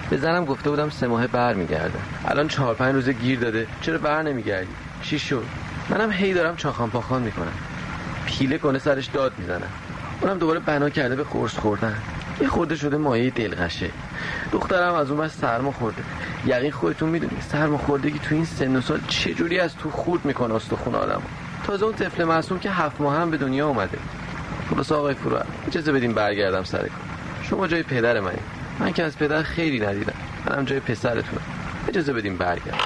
به زنم گفته بودم سه ماه بر میگردم الان چهار پنج روزه گیر داده. چرا بر نمیگردی؟ چی شد؟ منم هی دارم چاخان پاخان می‌کنم. پیله کنه سرش داد می‌زنم اونم دوباره بنا کرده به قرص خوردن. یه خورده شده مایه دلغشه. دخترم از اون بس سرما خورده. یقین خودتون می‌دونی سرما خوردگی تو این سن و سال چجوری از تو خورد می‌کنه استخون آدمو؟ تازه اون طفل معصوم که هفت ماه هم به دنیا اومده. خلاص آقای فرو اجازه بدیم برگردم سر کار. شما جای پدر منی. من که از پدر خیلی ندیدم. منم جای پسرتونم. اجازه بدیم برگردم.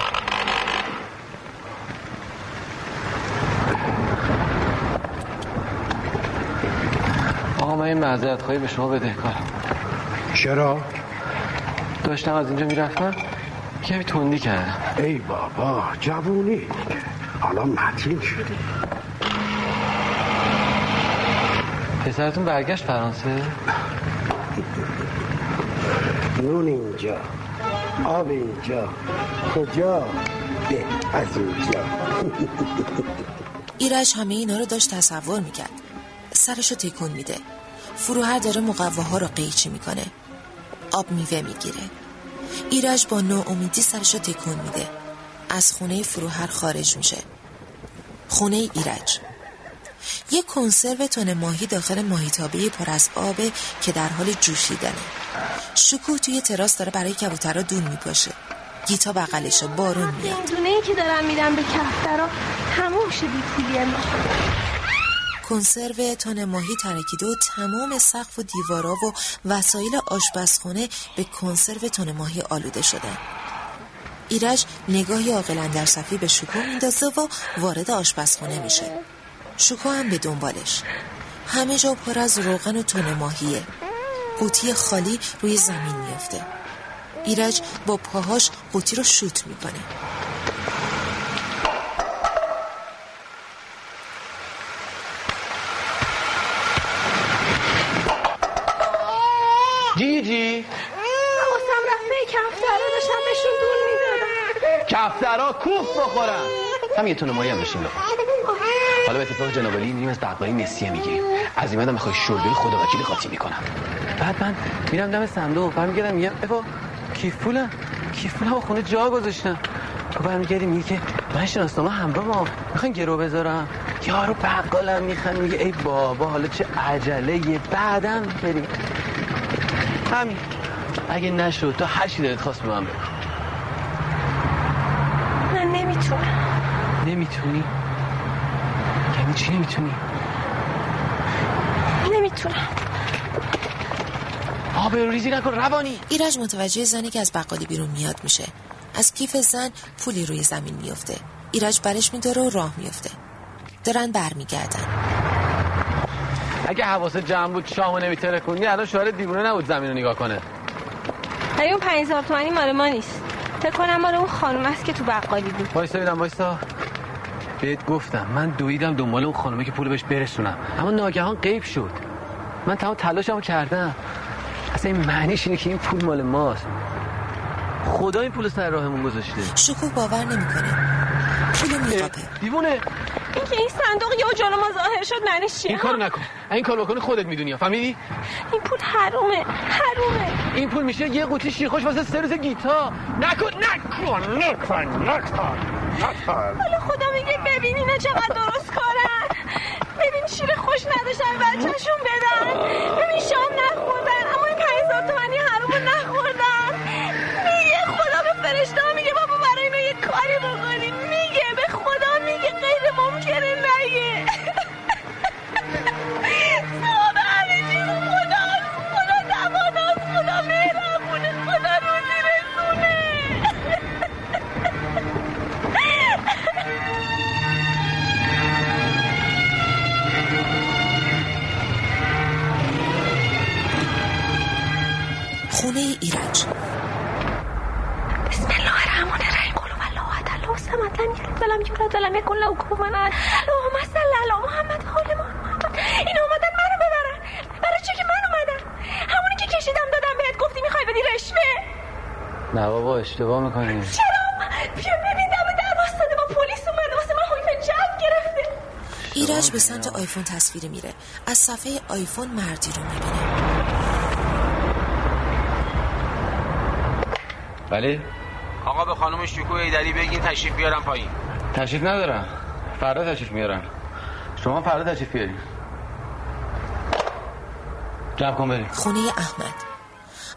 آقا من این معذرت خواهی به شما بدهکارم. چرا؟ داشتم از اینجا می‌رفتم کمی تندی کردم. ای بابا جوونی. حالا متین شدی پسرتون برگشت فرانسه؟ نون اینجا آب اینجا. کجا؟ به از اینجا. ایرج همه اینا رو داشت تصور می‌کرد. سرشو تکون میده. فروهر داره مقواها رو قیچی می‌کنه. آب میوه می‌گیره. ایرج با ناامیدی سرشو تکون میده. از خونه فروهر خارج میشه. خونه ایرج. یه کنسرو تن ماهی داخل ماهیتابه پر از آبه که در حال جوشیدنه. شکوه توی تراس داره برای کبوترها دون میپاشه. گیتا بغلشه بارون میاد دونه ای که دارم میدم به کفترا تموم شدی پولی ما کنسرو تن ماهی ترکیده و تمام سقف و دیوارا و وسایل آشپزخونه به کنسرو تن ماهی آلوده شده ایرج نگاهی عاقلا در صفی به شکوه میندازه و وارد آشپزخونه میشه. شکوه هم به دنبالش. همه جا پر از روغن و تن ماهیه. قوطی خالی روی زمین میافته. ایرج با پاهاش قوطی رو شوت می‌کنه. جی جی حواسم رفت. به کفترا داشتم بهشون دون می‌دادم. کفترا کوف بخورن. هم یه تونه ماهی هم داشتیم بخور حالا به اتفاق جناب علی میریم از بقای مسیه می‌گیریم. از این می‌خوای شربه خدا وکیل قاطی می‌کنم. بعد من میرم دم صندوق برمیگردم میگم افا کیف پولم؟ کیف پولم؟ خونه جا گذاشتم. تو برمیگردی میگه که من شناسنامه همراه ما می‌خوان گرو بذارم؟ یارو بقالم می‌خوان میگه ای بابا حالا چه عجله یه بعدم بریم. همین. اگه نشد تو هر چی دلت خواست به من بگو. من نمی‌تونم. نمی‌تونی؟ یعنی چی نمی‌تونی؟ نمی‌تونم. آبرو ریزی نکن روانی. ایرج متوجه زنی که از بقالی بیرون میاد میشه. از کیف زن پولی روی زمین میفته ایرج برش میداره و راه میفته دارن برمیگردن. اگه حواست جمع بود شامو نمیتره کنی الان شوهر دیوونه نبود زمین رو نگاه کنه. ولی اون 5000 تومانی مال ما نیست. فکر کنم مال اون خانم است که تو بقالی بود. وایسا ببینم وایسا. بهت گفتم من دویدم دنبال اون خانمه که پول بهش برسونم. اما ناگهان غیب شد. من تمام تلاشمو کردم. اصلا این معنیش اینه که این پول مال ماست. خدا این پول سر راهمون گذاشته. شکوه باور نمی‌کنه. پول میقاپه دیوونه. اینکه این صندوق یه جلو ما ظاهر شد معنیش چیه؟ این کارو نکن. این کارو بکنی خودت می‌دونی. فهمیدی؟ این پول حرومه. حرومه. این پول میشه یه قوطی شیرخوش واسه سه روز گیتا. نکن نکن نکن نکن. حالا خدا میگه ببین اینا چقدر درست کارن. ببین شیر خوش نداشتن بچهشون بدن. ببین شام نخوردن. ایرج به سمت آیفون تصویر میره. از صفحه آیفون مردی رو می‌بینه. بله؟ آقا به خانم شکوه ایدری بگین تشریف بیارم پایین. تشریف ندارم فردا تشریف میارم شما فردا تشریف بیارین. جمع کن بریم. خونه احمد.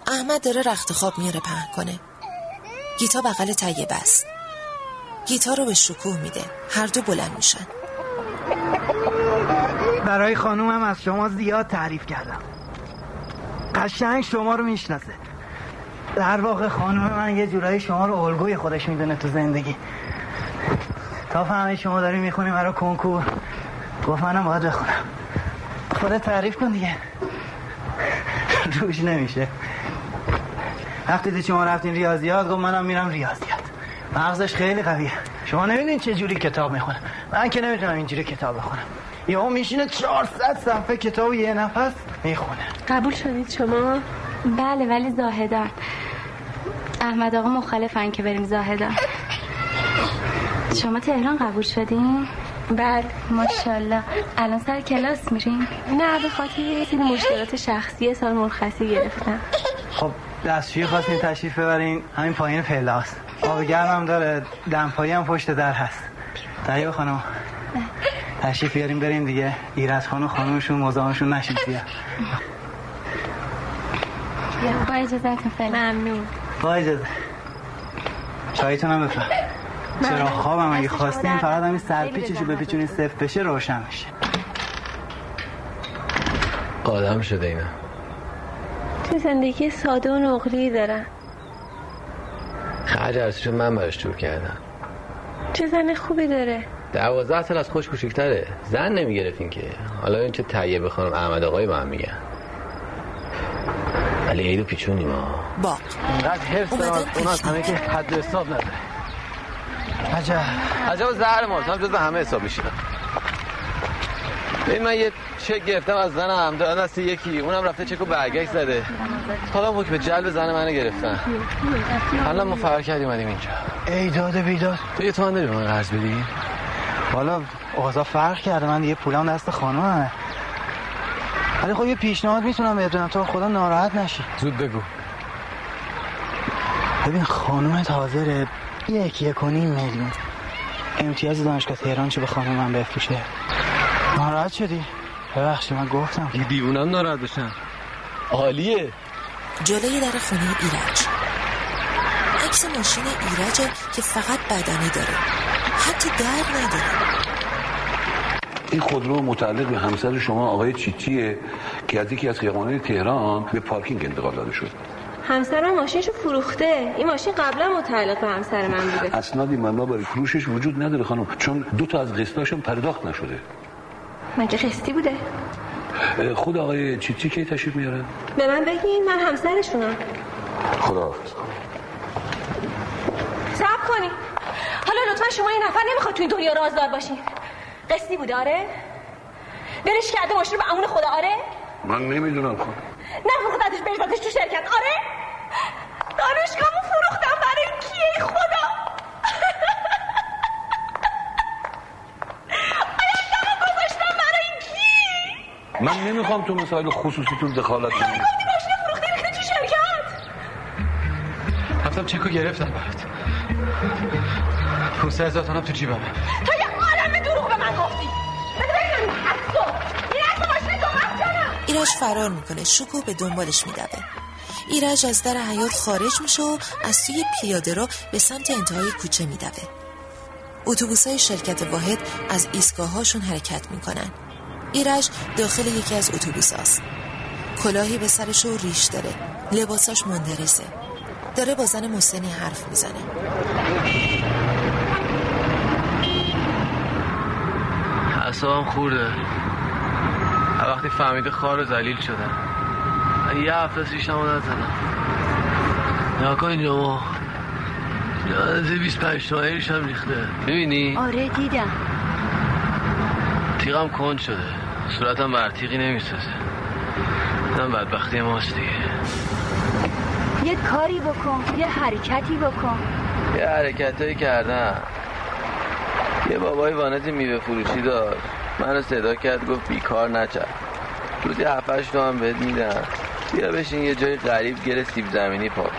احمد داره رخت خواب میاره پهن کنه. گیتا بغل طیب است گیتا رو به شکوه میده. هر دو بلند میشن. برای خانومم از شما زیاد تعریف کردم. قشنگ شما رو می‌شناسه. در واقع خانم من یه جورایی شما رو الگوی خودش می‌دونه تو زندگی. تا فهمی شما داری می‌خونی مرا کنکور. گفت منم باید بخونم. خودت تعریف کن دیگه. روش نمیشه. وقتی دید شما رفتین ریاضیات گفت منم میرم ریاضیات. مغزش خیلی قویه. شما نمیدین چه جوری کتاب می‌خونه. من که نمی‌تونم اینجوری کتاب بخونم. یهو میشینه 400 صفحه کتاب یه نفس می‌خونه. قبول شدید شما؟ بله ولی زاهدان. احمد آقا مخالفن که بریم زاهدان. شما تهران قبول شدین؟ بله. ماشاءالله. الان سر کلاس میرین؟ نه به خاطر یه سری مشکلات شخصی سال مرخصی گرفتم. خب دستشویی خواستین تشریف ببرین. همین پایین پلاست آب گرم داره. دمپایی هم پشت در هست. طیب خانم. تشریف بیاریم بریم دیگه. ایرز خانم خانمشون مزاحمشون نشید بیا. با اجازتون فعلا ممنون. با اجازه. چایتون هم بفرم. چرا خوابم؟ اگه خواستین فقط همین سرپیچشو بپیچونین صفر بشه روشن میشه. آدم شده اینا. تو زندگی ساده و نقلی دارن. خرج ارزشو من براش جور کردم. چه زن خوبی داره. دوازده سال از خوش کوچیکتره. زن نمی‌گرفتین که حالا این چه تهیه بخوانم احمد آقای با هم میگن. ولی عیدو پیچونیم ها. با. اینقدر حفظ دارم از اون از همه که حد و حساب نداره. عجب. عجب زهر ماست. هم جز همه حساب میشینم. ببین من یه چک گرفتم از زنم دارن دست یکی. اونم رفته چکو برگشت زده. حالا حکم جلب زن منو گرفتن. حالا ما فرار کردیم اومدیم اینجا. ای داده بیداد. تو یه تومن داری به من قرض بدی؟ حالا اوضاع فرق کرده. من دیگه پولم دست خانومه ولی خب یه پیشنهاد می‌تونم بهت بدم. تو خدا ناراحت نشی. زود بگو. ببین خانومت حاضره یک یک و نیم میلیون. امتیاز دانشگاه تهران چه به خانم من بفروشه؟ ناراحت شدی؟ ببخشید من گفتم. یه دیوونم ناراحت بشم عالیه. جلوی در خونه ایرج. عکس ماشین ایرجه که فقط بدنی داره. حتی در نداره. این خودرو متعلق به همسر شما آقای چیچیه که از یکی از خیابان‌های تهران به پارکینگ انتقال داده شد. همسرم ماشینشو فروخته. این ماشین قبلا متعلق به همسر من بوده. اسنادی مبنا برای فروشش وجود نداره خانم چون دو تا از قسطاشم پرداخت نشده. مگه قسطی بوده؟ خود آقای چیچی کی تشریف میارن به من بگین من همسرشونم. خداحافظ. صبر کنی حالا لطفا شما یه نفر نمی‌خواد تو این دنیا رازدار باشین. قسطی بوده آره؟ برش کرده ماشین رو به امون خدا آره؟ من نمی‌دونم خانم نفروختتش بریزتش تو شرکت آره؟ دانشگاهمو فروختم برای کیه؟ خدا! آیا گذاشتم برای کی؟ من نمی‌خوام تو مسائل خصوصیتون دخالت کنم ماشین فروخته ریخته تو شرکت. رفتم چکو گرفتم برات 500 هزار تومنم تو جیبمه. تو یه عالم دروغ به من گفتی. بده این حسو ماشین تو مخجانم ایرج فرار می‌کنه شکو به دنبالش میدوه. ایرج از در حیات خارج میشه و از سوی پیاده رو به سمت انتهای کوچه میدوه. اتوبوس های شرکت واحد از ایستگاه هاشون حرکت می‌کنن. ایرج داخل یکی از اتوبوس هاست. کلاهی به سرش و ریش داره. لباساش مندرسه. داره با زن مسنی حرف می‌زنه. اعصابم خورده. وقتی فهمیده خار و زلیل شدن من یه هفته سیشم رو نزدم نیا کن یادت بیست پنج تومنی ریشم ریخته. می‌بینی؟ آره دیدم. تیغم کند شده. صورتم بر تیغی نمی‌سازه. من بدبختی ماست دیگه. یه کاری بکن یه حرکتی بکن. یه حرکتایی کردم. یه بابای وانت میوه فروشی داشت منو صدا کرد گفت بیکار نچر روزی هفتش تومن بهت میدم. بیا بشین یه جای غریب گره سیب زمینی پاک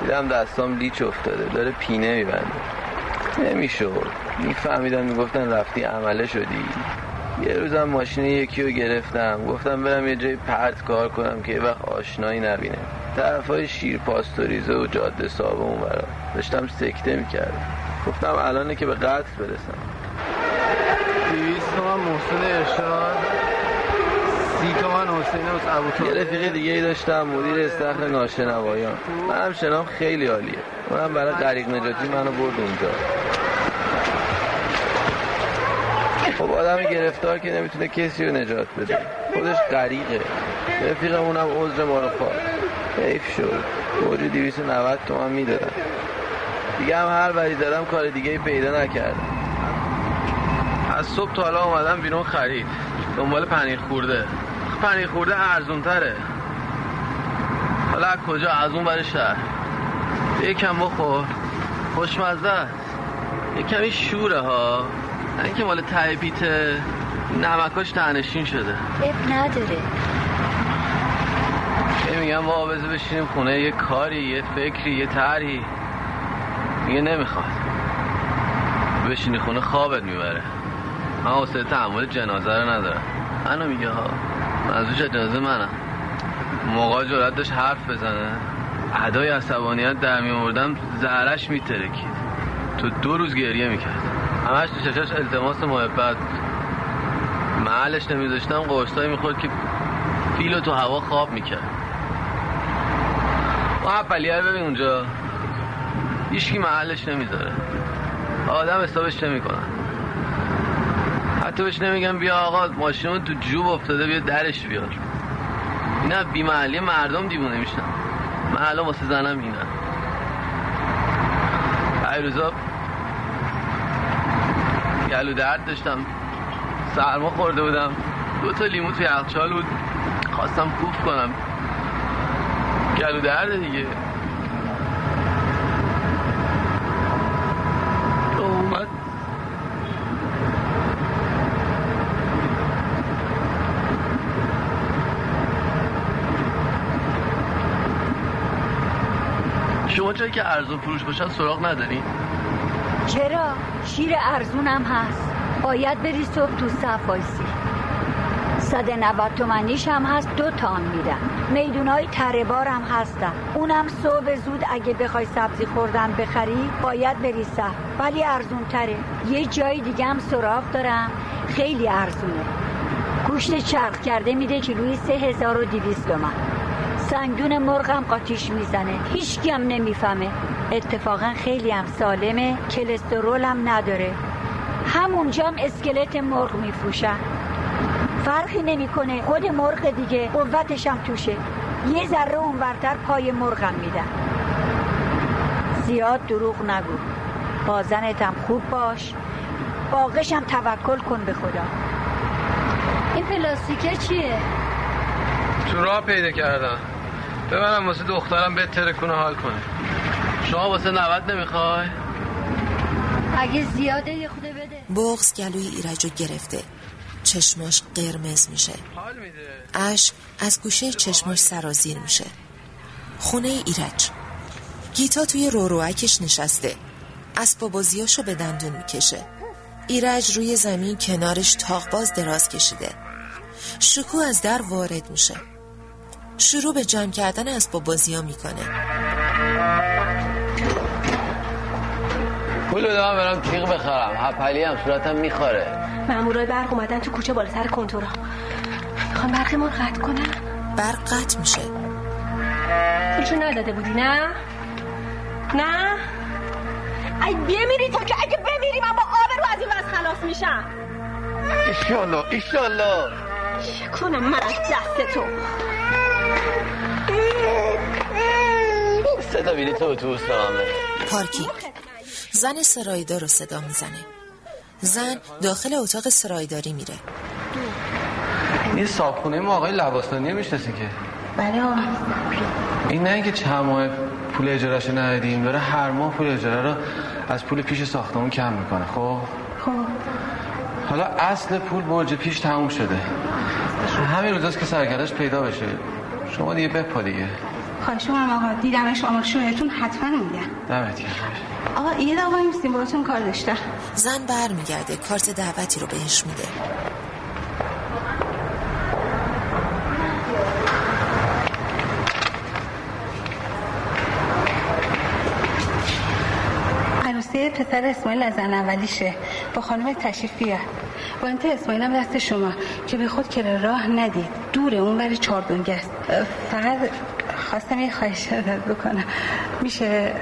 دیدم دستام لیچ افتاده داره پینه میبنده. نمی‌شد. میفهمیدم می‌گفتن رفتی عمله شدی. یه روزم ماشین یکی رو گرفتم. گفتم برم یه جای پرت کار کنم که یه وقت آشنایی نبینه. طرف های شیر پاستوریزه و جاده صاحب اون برا داشتم سکته می‌کردم. گفتم الانه که به قتل برسم. دیویست تومن محسن ارشاد. سی تومن حسین از ابو یه رفیق دیگه ای داشتم مدیر استخر ناشنوایان. منم شنام خیلی عالیه. اونم برای غریق نجاتی منو برد اونجا. خب آدم گرفتار که نمی‌تونه کسی رو نجات بده. خودش غریقه. رفیقمونم عذر ما رو خواست حیف شد. موجود 290 تومن می‌دادم. دیگه هم هر وری دادم کار دیگه پیدا نکردم. از صبح تا حالا اومدم بیرون خرید. دنبال پنیر خورده. پنیر خورده ارزون تره حالا از کجا؟ از اون برای شهر. یکم بخور. خوشمزه است. یه کمی شوره ها. نه اینکه مال ته پیته. نمکاش تنشین شده. اب نداره. میگم با بذار بشینیم خونه. یه کاری یه فکری یه طرحی. میگه نمی‌خواد. بشینی خونه خوابت می‌بره. من حوصله تحمل جنازه رو ندارم. منو میگه ها. منظورش از جنازه منم. موقع جرات داشت حرف بزنه. ادای عصبانیت در میوردم زهرش میترکید. تو دو روز گریه می‌کرد. همش تو چشاش التماس محبت. محلش نمیذاشتم قرصایی می‌خورد که فیلو تو هوا خواب می‌کرد. و اولیه رو ببین اونجا. هیچکی محلش نمی‌ذاره. آدم حسابش نمی‌کنن حتی بهش نمیگم بیا آقا ماشینمون تو جوب افتاده بیا درش بیار. اینا بی محلی مردم دیوونه میشن. من الان واسه زنم اینه. روزا گلو درد داشتم. سرما خورده بودم. دو تا لیمو توی یخچال بود. خواستم کوف کنم. گلو درد دیگه اومد شما جایی که ارزون فروش باشن سراغ ندارین چرا؟ شیر ارزونم هست. باید بری صبح تو صف وایسی. صد نوت تومنیش هم هست دو تام میدن میدون های تره بارم هستن اونم صبح زود اگه بخوای سبزی خوردن بخری باید بری صف. ولی ارزون تره یه جای دیگه هم سراغ دارم. خیلی ارزونه. گوشت چرخ کرده میده کیلوی سه هزار و دیویست تومن. سنگدون مرغم قاطیش می‌زنه. هیچکی هم نمی‌فهمه. اتفاقا خیلی هم سالمه. کلسترول هم نداره. همونجا هم اسکلت مرغ میفروشن فرقی نمی‌کنه. خود مرغ دیگه قوتش هم توشه. یه ذره اونورتر پای مرغم میدن زیاد دروغ نگو. با زنتم خوب باش. باقش هم توکل کن به خدا. این پلاستیکه چیه؟ تو راه پیدا کردم ببرم واسه دخترم به ترکونه حال کنه. شما واسه 90 نمی‌خوای؟ اگه زیاده یه خوده بده. بغز گلوی ایرج رو گرفته. چشماش قرمز میشه. اش از گوشه چشماش سرازیر میشه. خونه ایرج. گیتا توی روروکش نشسته. اسباب بازیاشو به دندون می‌کشه. ایرج روی زمین کنارش تاقباز دراز کشیده. شکو از در وارد میشه. شروع به جمع کردن اسباب بازی ها می‌کنه. پول دارم برم تیغ بخرم. هپلی هم صورتم می‌خوره. مامورای برق اومدن تو کوچه بالا سر کنتورا ما رو قطع کنن برق قطع میشه. پولشو نداده بودی نه؟ نه؟ ای بمیری تو که اگه بمیری من با آب رو از این وز خلاص میشم. ایشالله ایشالله. چه کنم من از دست تو. صدا بینی تو اتوبوس پارکینگ. زن سرایدار رو صدا می‌زنه. زن داخل اتاق سرایداری میره. این صابخونه ما آقای لباسانی می‌شناسی که؟ بله این نه اینکه چند ماه پول اجارهشو ندادیم داره هر ماه پول اجاره رو از پول پیش ساختمون کم می‌کنه خب؟ خب. حالا اصل پول برج پیش تموم شده. همین روزاست که سرگردش پیدا بشه. شما دیگه بپا دیگه. خواهش می‌کنم آقا دیدمش آمار شوهرتون حتما میگم دمت گرم. آقا یه دقیقه وایمیستیم باهاتون کار داشتم. زن بر میگرده کارت دعوتی رو بهش میده عروسی پسر اسماعیل از زن اولیشه. با خانم تشریف بیار. با انت اسماعیل هم دست شما که به خود کره راه ندید. دوره اون بر چاردونگه است. فقط خواستم یه خواهش ازت بکنم. میشه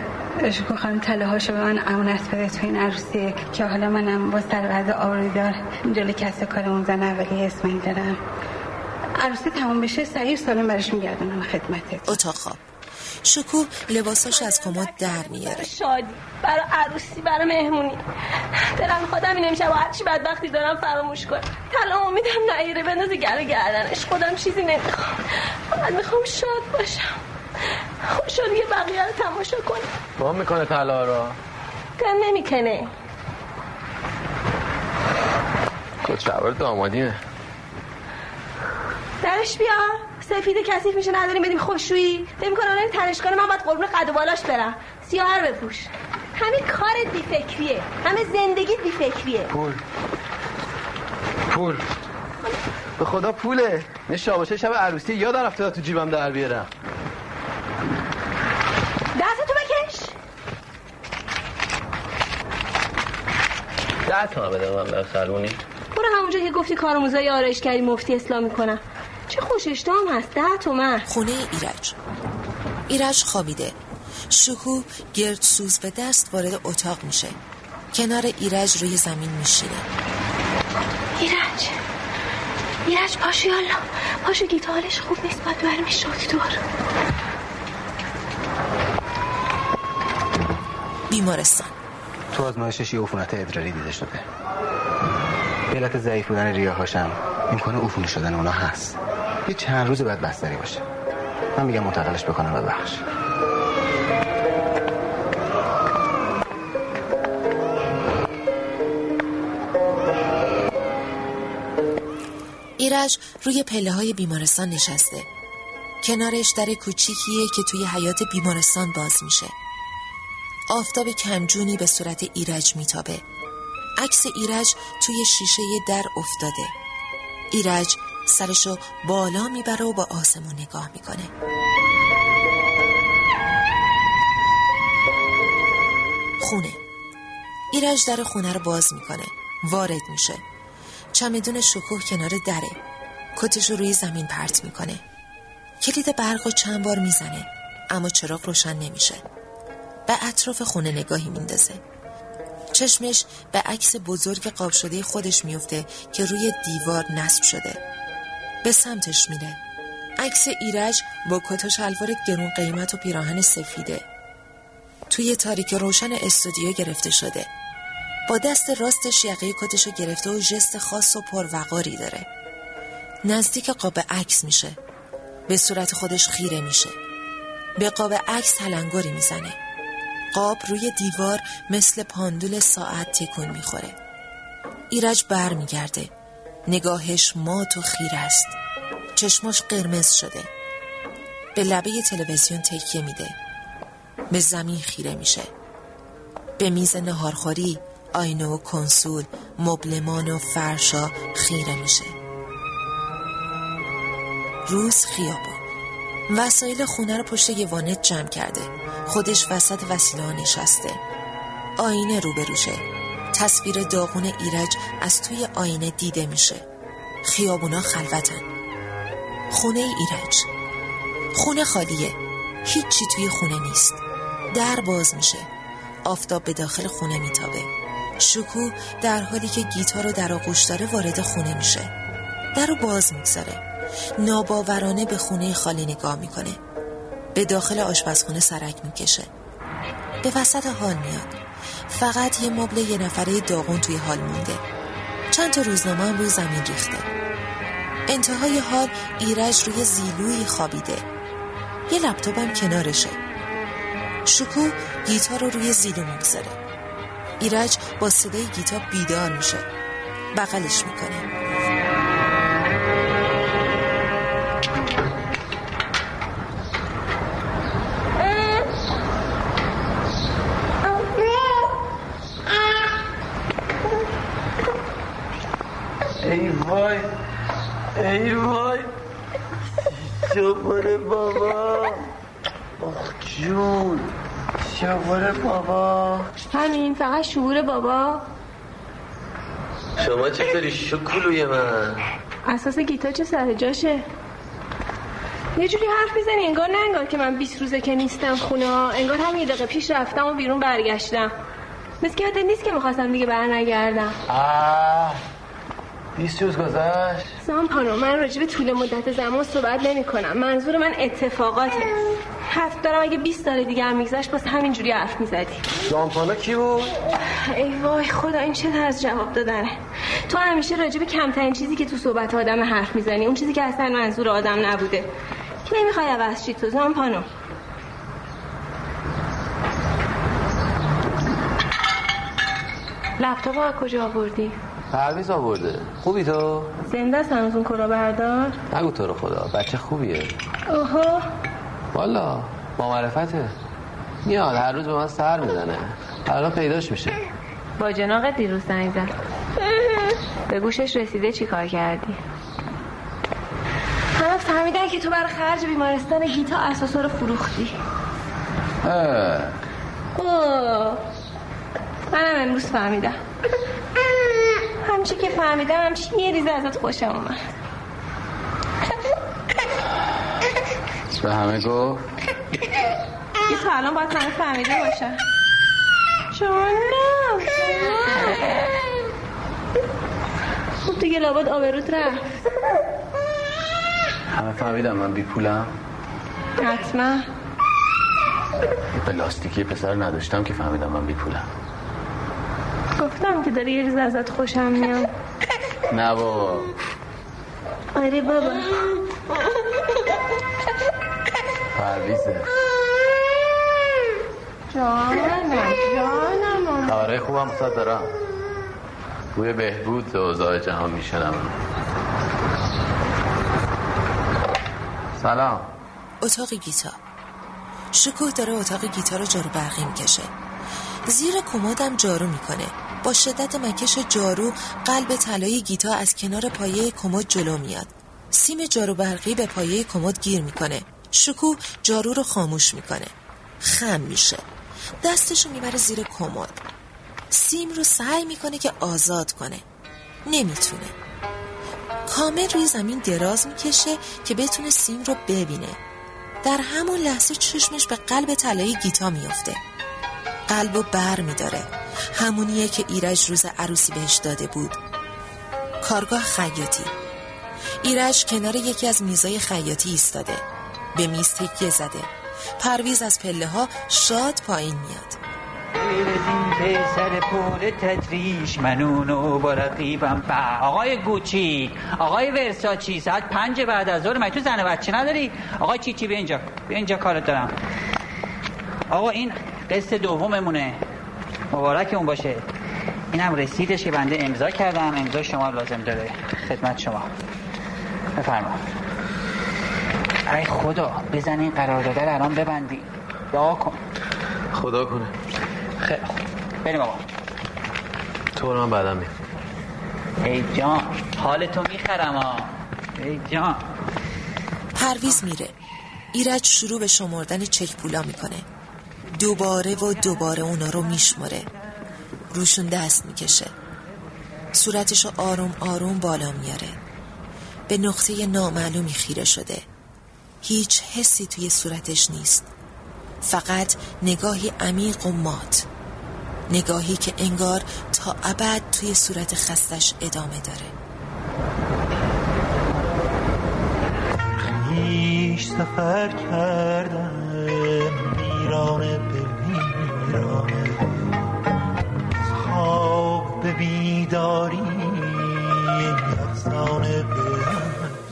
شکو خانم تله هاشو به من امانت بده تو این عروسی که حالا منم با سر وضع آوری دار جلو کس کار اون زن اولی اسماعیل دارم. عروسی تموم بشه سریع سالم برش میگردونم خدمتت. اتاق خواب. شکو لباساش از کمد در میاره. شادی. برای عروسی برای مهمونی. دلم خودم این امشب هرچی بدبختی دارم فراموش کنم. تلا امیدم نایره بندازه گره گردنش. خودم چیزی نمی‌خوام. فقط می‌خوام شاد باشم. خوشحالی بقیه رو تماشا کنم. با می‌کنه طلا رو کم نمی‌کنه. کت شلوار دامادیه درش بیا. سفید کثیف میشه نداریم بدیم خوشویی. فکر می‌کنم اون تنشکار من باید قربون قد و بالاش برم. سیاهر بپوش. همین کارت بیفکریه. همه زندگیت بیفکریه. پول. پول. به خدا پوله. نه شاباشه شب عروسی؟ یادم رفته تو جیبم در بیارم. دستتو بکش. ده تا بده من به سرمونی برو همونجا که گفتی کارموزای آرایش کردی مفتی اسلام می‌کنم چه خوششتام هست. ده تومن. خونه ایرج. ایرج خوابیده. شکو گرد سوز به دست وارد اتاق میشه. کنار ایرج روی زمین میشینه. ایرج. ایرج پاشو یالا پاشو گیتا حالش خوب نیست. باید برمیش دکتر بیمارستان. تو آزمایشش یه عفونت ادراری دیده شده به علت ضعیف بودن ریاهاشم. امکان عفونی شدن اونا هست. یه چند روز بعد بستری باشه. من میگم منتقلش بکنم به بخش. ایرج روی پله های بیمارستان نشسته. کنارش در کوچیکیه که توی حیات بیمارستان باز میشه. آفتاب کمجونی به صورت ایرج میتابه. عکس ایرج توی شیشه در افتاده. ایرج سرشو بالا می‌بره و با آسمون نگاه می‌کنه. خونه. ایرج در خونه رو باز می‌کنه. وارد میشه. چمدون شکوه کنار دره. کتش رو روی زمین پرت می‌کنه. کلید برق رو چند بار می‌زنه. اما چراغ روشن نمیشه. به اطراف خونه نگاهی میندازه. چشمش به عکس بزرگ قاب شده خودش میفته که روی دیوار نصب شده. به سمتش میره. عکس ایرج با کت و شلوار گرون قیمت و پیراهن سفیده. توی تاریک روشن استودیو گرفته شده. با دست راستش یقه کتشو گرفته و ژست خاص و پروقاری داره. نزدیک قاب عکس میشه. به صورت خودش خیره میشه. به قاب عکس تلنگری می‌زنه. قاب روی دیوار مثل پاندول ساعت تکون می‌خوره. ایرج بر میگرده نگاهش مات و خیره است. چشماش قرمز شده. به لبه تلویزیون تکیه میده. به زمین خیره میشه. به میز نهارخوری آینه و کنسول مبلمان و فرشا خیره میشه. روز خیابون. وسایل خونه رو پشت یه وانت جمع کرده. خودش وسط وسیله نشسته. آینه روبروشه. تصویر داغون ایرج از توی آینه دیده میشه. خیابونا خلوتن. خونه ایرج. خونه خالیه. هیچی توی خونه نیست. در باز میشه. آفتاب به داخل خونه میتابه. شکو در حالی که گیتار رو در آغوش داره وارد خونه میشه. در رو باز می‌گذاره. ناباورانه به خونه خالی نگاه می‌کنه. به داخل آشپزخونه سرک می‌کشه. به وسط حال میاد. فقط یه مبل یه نفره داغون توی حال مونده. چند تا روزنامه هم روی زمین ریخته. انتهای حال ایرج روی زیلوی خوابیده. یه لپتاپ هم کنارشه. شکو گیتار رو روی زیلو می‌گذاره ایرج با صدای گیتار بیدار میشه. بغلش می‌کنه. شباره بابا. همین فقط شعور بابا. شما چطوری؟ شکلوی من. اساس گیتا چه سر جاشه؟ یه جوری حرف می‌زنی انگار نه انگار که من 20 روزه که نیستم خونه ها. انگار هم یه دقیقه پیش رفتم و بیرون برگشتم. مثل که نیست که می‌خواستم دیگه بر نگردم آه. 20 روز گذشت. سام پانو من راجع به طول مدت زمان صحبت نمی کنم. منظور من اتفاقاته. حرف دارم اگه 20 سال دیگه هم میگذشت باز همینجوری حرف می‌زدی. زامپانا کی بود؟ ای وای خدا این چه طرز جواب دادنه. تو همیشه راجع به کمترین چیزی که تو صحبت آدم حرف می‌زنی اون چیزی که اصلا منظور آدم نبوده. نمی‌خوای عوض چی تو زامپانو لپتاپ کجا آوردی؟ پرویز آورده. خوبی تو؟ زنده است هنوز اون کرا بردار؟ نگو تو رو خدا بچه خوبیه. اوهو. والا با معرفته. میاد هر روز به من سر می‌زنه. حالا پیداش میشه. با جناق دیروز زنگ زد. به گوشش رسیده چی کار کردی؟ همه فهمیدن که تو بر خرج بیمارستان گیتا اساسا رو فروختی. اوه. منم امروز فهمیدم. همچی که فهمیدم همچی یه ریزه ازت خوشم اومد. به همه گفت یه تا الان باید همه فهمیده باشن جانم خب دیگه لابد آبروت رفت. همه فهمیدم من بی پولم. حتما. پلاستیکی پسر نداشتم که فهمیدم من بی پولم. گفتم که داری یه ریز ازت خوشم میاد. نه بابا. آره بابا. پرویزه. جانم جانم. خبرهای خوبم واسه دارم. بوی بهبود اوضاع جهان میشنم سلام. اتاق گیتا. شکوه داره اتاق گیتا رو جارو برقی می‌کشه. زیر کمدم جارو می‌کنه. با شدت مکش جارو قلب طلای گیتا از کنار پایه کمد جلو میاد. سیم جارو برقی به پایه کمد گیر می‌کنه. شکو جارو رو خاموش می‌کنه. خم میشه. دستشو می‌بره زیر کمد. سیم رو سعی می‌کنه که آزاد کنه. نمی‌تونه. کامل روی زمین دراز می‌کشه که بتونه سیم رو ببینه. در همون لحظه چشمش به قلب طلایی گیتا میفته قلب و بر میداره. همونیه که ایرج روز عروسی بهش داده بود. کارگاه خیاطی. ایرج کنار یکی از میزای خیاطی ایستاده. به میز تکیه زده. پرویز از پله ها شاد پایین میاد. به سر پول تدریش منونو با رقیبم با آقای گوچی آقای ورساچی ساعت پنج بعد از ظهر. تو زن بچه نداری؟ آقای چیچی به اینجا. به اینجا کارت دارم. آقا این قسط دوممونه. مبارک اون باشه. اینم رسیدش که بنده امضا کردم. امضا شما لازم داره. خدمت شما. بفرما. ای خدا بزن این قرارداد رو الان ببندی. دعا کن. خدا کنه. خیلی بریم آقا تو رو من بعدم میام. ای جان حال تو می‌خرم ها ای جان. پرویز میره. ایرج شروع به شمردن چک پولا می‌کنه. دوباره و دوباره اونا رو میشمره روشون دست می‌کشه. صورتشو آروم آروم بالا میاره. به نقطه نامعلومی خیره شده. هیچ حسی توی صورتش نیست. فقط نگاهی عمیق و مات. نگاهی که انگار تا ابد توی صورت خستش ادامه داره. خیش سفر کردم میرانه به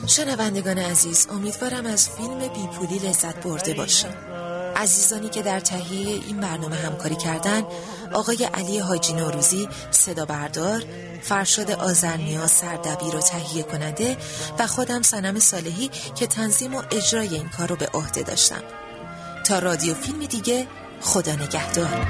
شنوندگان عزیز امیدوارم از فیلم بیپولی لذت برده باشید. عزیزانی که در تهیه این برنامه همکاری کردن آقای علی حاجی نوروزی صدا بردار فرشاد آزرنیا سردبیر و تهیه کننده و خودم سنم صالحی که تنظیم و اجرای این کار رو به عهده داشتم. تا رادیو فیلم دیگه خدا نگهدار.